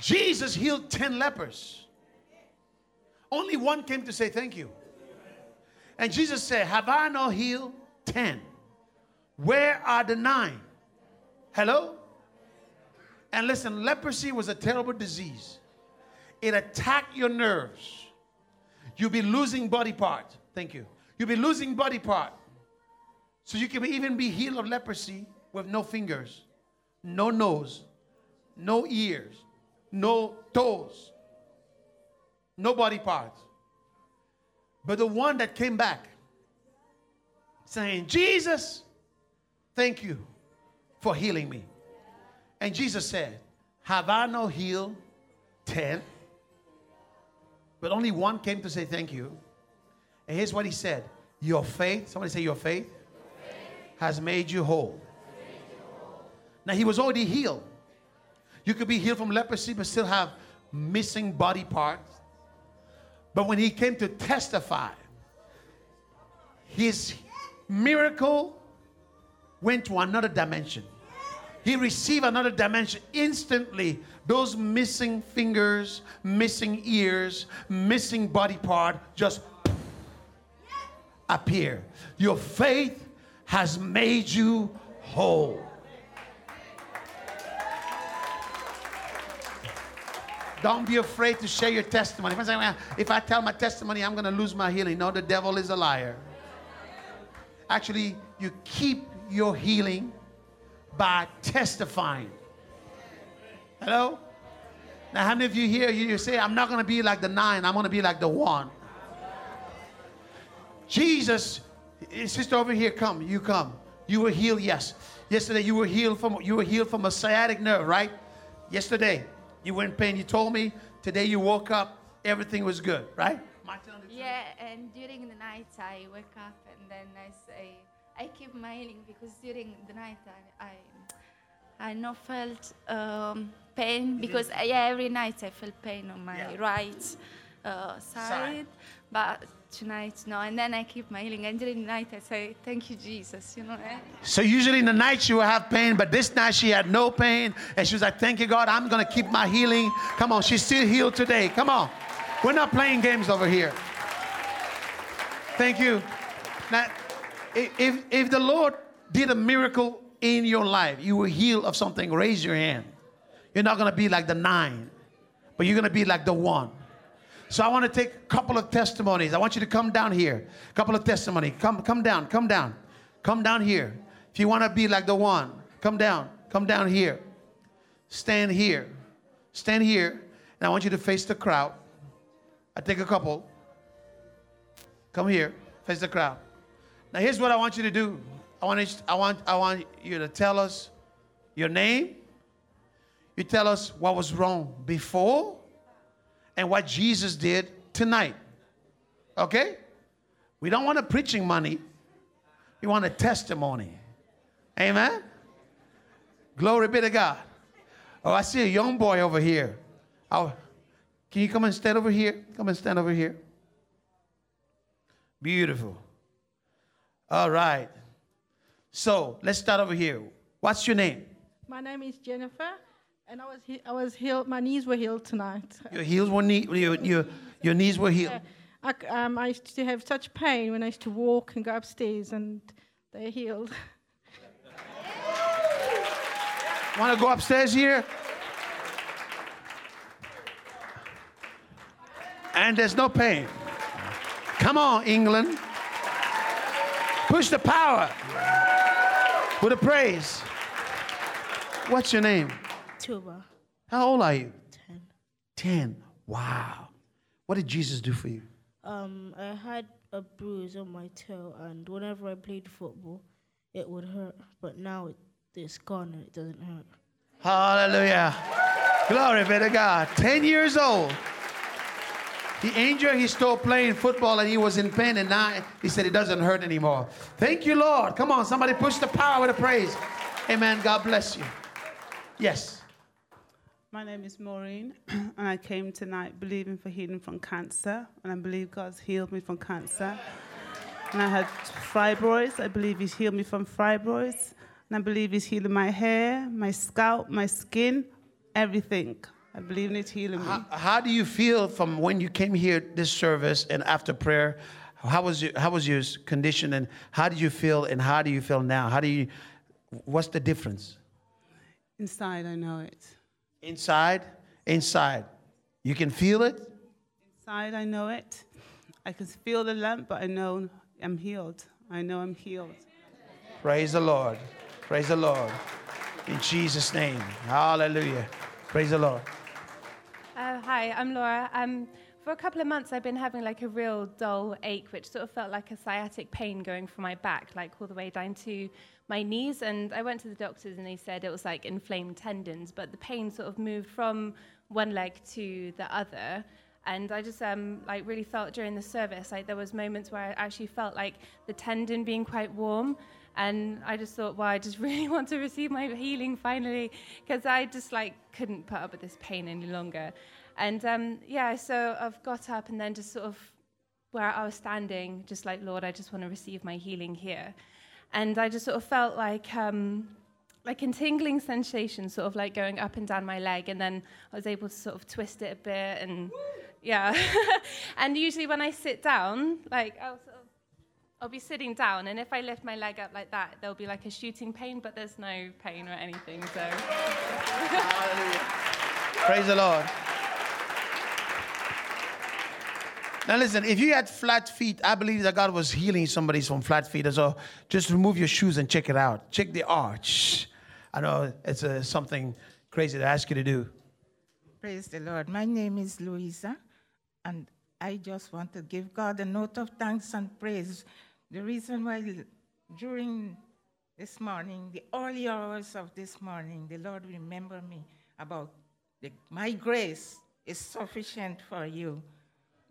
Jesus healed 10 lepers. Only one came to say thank you. And Jesus said, Have I not healed 10? Where are the nine? Hello? And listen, leprosy was a terrible disease. It attacked your nerves. You'll be losing body part. Thank you. You'll be losing body part. So you can even be healed of leprosy with no fingers, no nose, no ears, no toes, no body parts. But the one that came back saying, Jesus, thank you for healing me. And Jesus said, Have I no healed ten? But only one came to say thank you. And here's what he said Your faith, somebody say, Your faith, has made you whole. Now, he was already healed. You could be healed from leprosy, but still have missing body parts. But when he came to testify, his miracle went to another dimension. He received another dimension instantly. Those missing fingers, missing ears, missing body part just appear. Your faith has made you whole. Don't be afraid to share your testimony. If I, if I tell my testimony, I'm going to lose my healing. No, the devil is a liar. Actually, you keep your healing by testifying. Hello? Now, how many of you here, you, say, I'm not going to be like the nine, I'm going to be like the one. Jesus, eh, sister over here, come, you come. You were healed, yes. Yesterday you were healed from you were healed from a sciatic nerve, right? Yesterday you were in pain. You told me today you woke up, everything was good, right? Yeah, and during the night I wake up and then I say I keep smiling because during the night I I, I not felt um, pain because I, yeah every night I felt pain on my Yeah. right uh, side, Side. but tonight no. And then I keep smiling and during the night I say thank you Jesus, you know. eh? So usually in the night she will have pain, but this night she had no pain, and she was like, "Thank you, God. I'm gonna keep my healing." Come on, she's still healed today. Come on, we're not playing games over here. Thank you. Now, if if the Lord did a miracle in your life, you were healed of something. Raise your hand. You're not gonna be like the nine, but you're gonna be like the one. So I want to take a couple of testimonies. I want you to come down here. A couple of testimony. Come, come down, come down. Come down here. If you want to be like the one, come down. Come down here. Stand here. Stand here. And I want you to face the crowd. I take a couple. Come here. Face the crowd. Now here's what I want you to do. I want, I want, I want you to tell us your name. You tell us what was wrong before and what Jesus did tonight. Okay? We don't want a preaching money. We want a testimony. Amen? Glory be to God. Oh, I see a young boy over here. Oh, can you come and stand over here? Come and stand over here. Beautiful. All right. So let's start over here. What's your name? My name is Jennifer, and I was he- I was healed. My knees were healed tonight. Your heels were knee, your, your, your knees were healed. I, c- um, I used to have such pain when I used to walk and go upstairs, and they're healed. Want to go upstairs here? And there's no pain. Come on, England. Push the power with the praise. What's your name? Tuba, How old are you? 10. 10. Wow. What did Jesus do for you? Um, I had a bruise on my toe, and whenever I played football, it would hurt, but now it, it's gone and it doesn't hurt. Hallelujah. Glory be to God. 10 years old. The angel, he stopped playing football and he was in pain, and now he said it doesn't hurt anymore. Thank you, Lord. Come on, somebody push the power with a praise. Amen. God bless you. Yes. My name is Maureen, and I came tonight believing for healing from cancer, and I believe God's healed me from cancer. And I had fibroids. I believe He's healed me from fibroids, and I believe He's healing my hair, my scalp, my skin, everything. I believe in His healing me. How, how do you feel from when you came here this service and after prayer? How was your, how was your condition and how did you feel and how do you feel now? How do you what's the difference? Inside, I know it. Inside, inside. You can feel it? Inside, I know it. I can feel the lump, but I know I'm healed. I know I'm healed. Praise the Lord. Praise the Lord. In Jesus' name. Hallelujah. Praise the Lord. Uh, hi, I'm Laura. Um, for a couple of months, I've been having like a real dull ache, which sort of felt like a sciatic pain going from my back, like all the way down to my knees. And I went to the doctors, and they said it was like inflamed tendons, but the pain sort of moved from one leg to the other. And I just um, like really felt during the service, like there was moments where I actually felt like the tendon being quite warm. And I just thought, well, I just really want to receive my healing finally, because I just like couldn't put up with this pain any longer. And um, yeah, so I've got up and then just sort of where I was standing, just like, Lord, I just want to receive my healing here. And I just sort of felt like, um, like a tingling sensation, sort of like going up and down my leg. And then I was able to sort of twist it a bit. And yeah. and usually when I sit down, like, of I'll be sitting down, and if I lift my leg up like that, there'll be like a shooting pain, but there's no pain or anything. So, Praise the Lord. Now listen, if you had flat feet, I believe that God was healing somebody from flat feet. So just remove your shoes and check it out. Check the arch. I know it's uh, something crazy to ask you to do. Praise the Lord. My name is Louisa, and I just want to give God a note of thanks and praise. The reason why during this morning, the early hours of this morning, the Lord remember me about the, my grace is sufficient for you.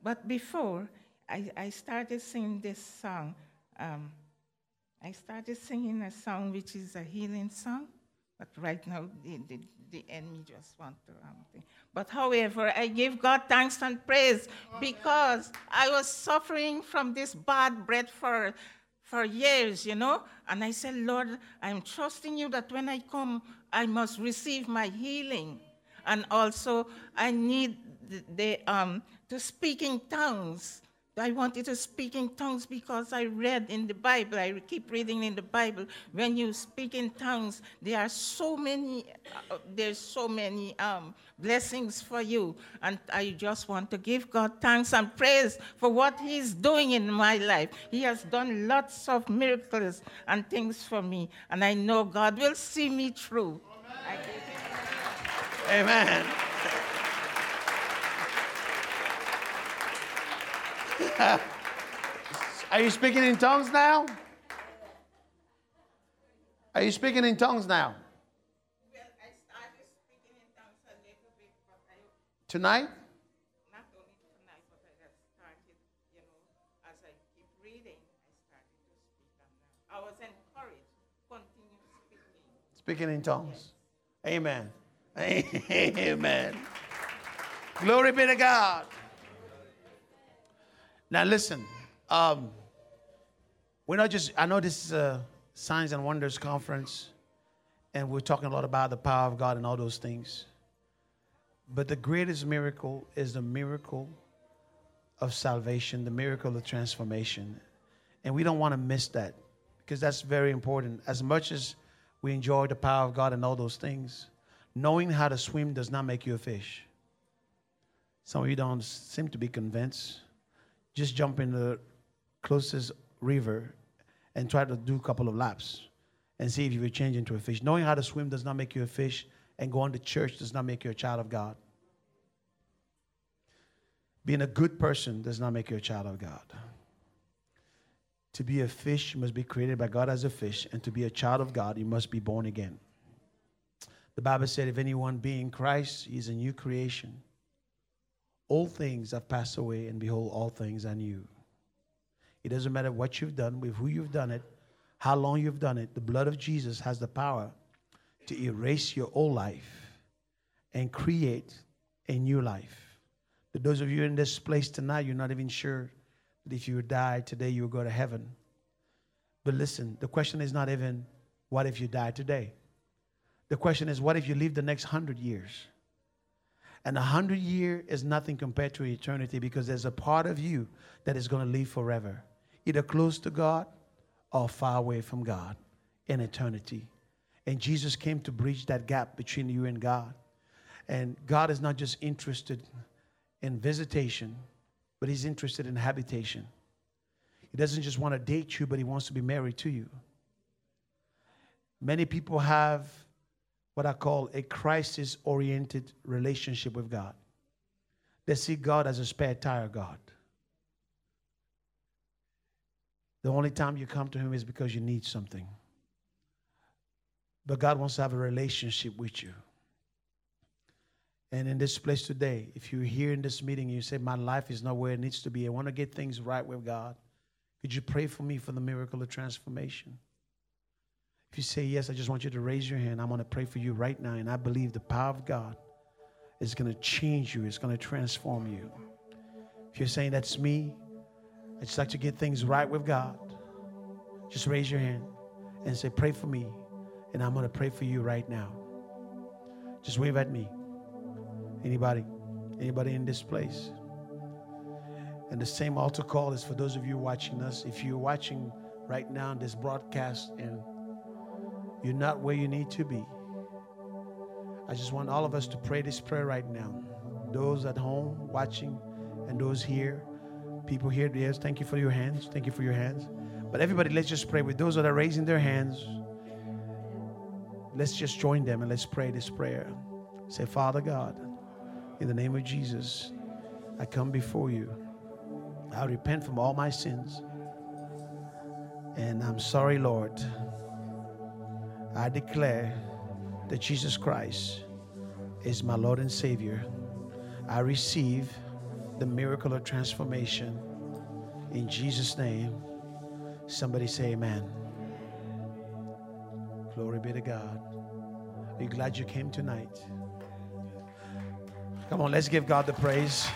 But before, I, I started singing this song. Um, I started singing a song which is a healing song, but right now the, the, the enemy just want to um. But however, I give God thanks and praise because I was suffering from this bad breath for for years, you know. And I said, Lord, I'm trusting you that when I come, I must receive my healing. And also, I need the, the um, to speak in tongues. I wanted to speak in tongues because I read in the Bible, I keep reading in the Bible, when you speak in tongues, there are so many, uh, there's so many um, blessings for you. And I just want to give God thanks and praise for what He's doing in my life. He has done lots of miracles and things for me, and I know God will see me through. Amen. Are you speaking in tongues now? Are you speaking in tongues now? Tonight? not only tonight, but I started, you know, as I keep reading, I to speak. I was encouraged, continue speaking. Speaking in tongues. Amen. Amen. Glory be to God. Now listen, um, we're not just, I know this is a Signs and Wonders conference, and we're talking a lot about the power of God and all those things. But the greatest miracle is the miracle of salvation, the miracle of transformation. And we don't want to miss that because that's very important. As much as we enjoy the power of God and all those things, knowing how to swim does not make you a fish. Some of you don't seem to be convinced. Just jump in the closest river and try to do a couple of laps and see if you will change into a fish. Knowing how to swim does not make you a fish, and going to church does not make you a child of God. Being a good person does not make you a child of God. To be a fish, you must be created by God as a fish. And to be a child of God, you must be born again. The Bible said, if anyone be in Christ, he is a new creation. All things have passed away, and behold, all things are new. It doesn't matter what you've done, with who you've done it, how long you've done it. The blood of Jesus has the power to erase your old life and create a new life. To those of you in this place tonight, you're not even sure that if you die today, you will go to heaven. But listen, the question is not even, what if you die today? The question is, what if you live the next hundred years? And a hundred year is nothing compared to eternity because there's a part of you that is going to live forever, either close to God or far away from God in eternity. And Jesus came to bridge that gap between you and God. And God is not just interested in visitation, but He's interested in habitation. He doesn't just want to date you, but He wants to be married to you. Many people have what I call a crisis oriented relationship with God. They see God as a spare tire God. The only time you come to Him is because you need something. But God wants to have a relationship with you. And in this place today, if you're here in this meeting you say, My life is not where it needs to be, I want to get things right with God, could you pray for me for the miracle of transformation? If you say yes, I just want you to raise your hand. I'm going to pray for you right now. And I believe the power of God is going to change you, it's going to transform you. If you're saying that's me, I just like to get things right with God, just raise your hand and say, Pray for me. And I'm going to pray for you right now. Just wave at me. Anybody? Anybody in this place? And the same altar call is for those of you watching us. If you're watching right now this broadcast and you're not where you need to be, I just want all of us to pray this prayer right now. Those at home watching and those here, people here, yes, thank you for your hands. Thank you for your hands. But everybody, let's just pray with those that are raising their hands. Let's just join them and let's pray this prayer. Say, Father God, in the name of Jesus, I come before you. I repent from all my sins. And I'm sorry, Lord. I declare that Jesus Christ is my Lord and Savior. I receive the miracle of transformation. In Jesus' name, somebody say amen. Glory be to God. Are you glad you came tonight? Come on, let's give God the praise.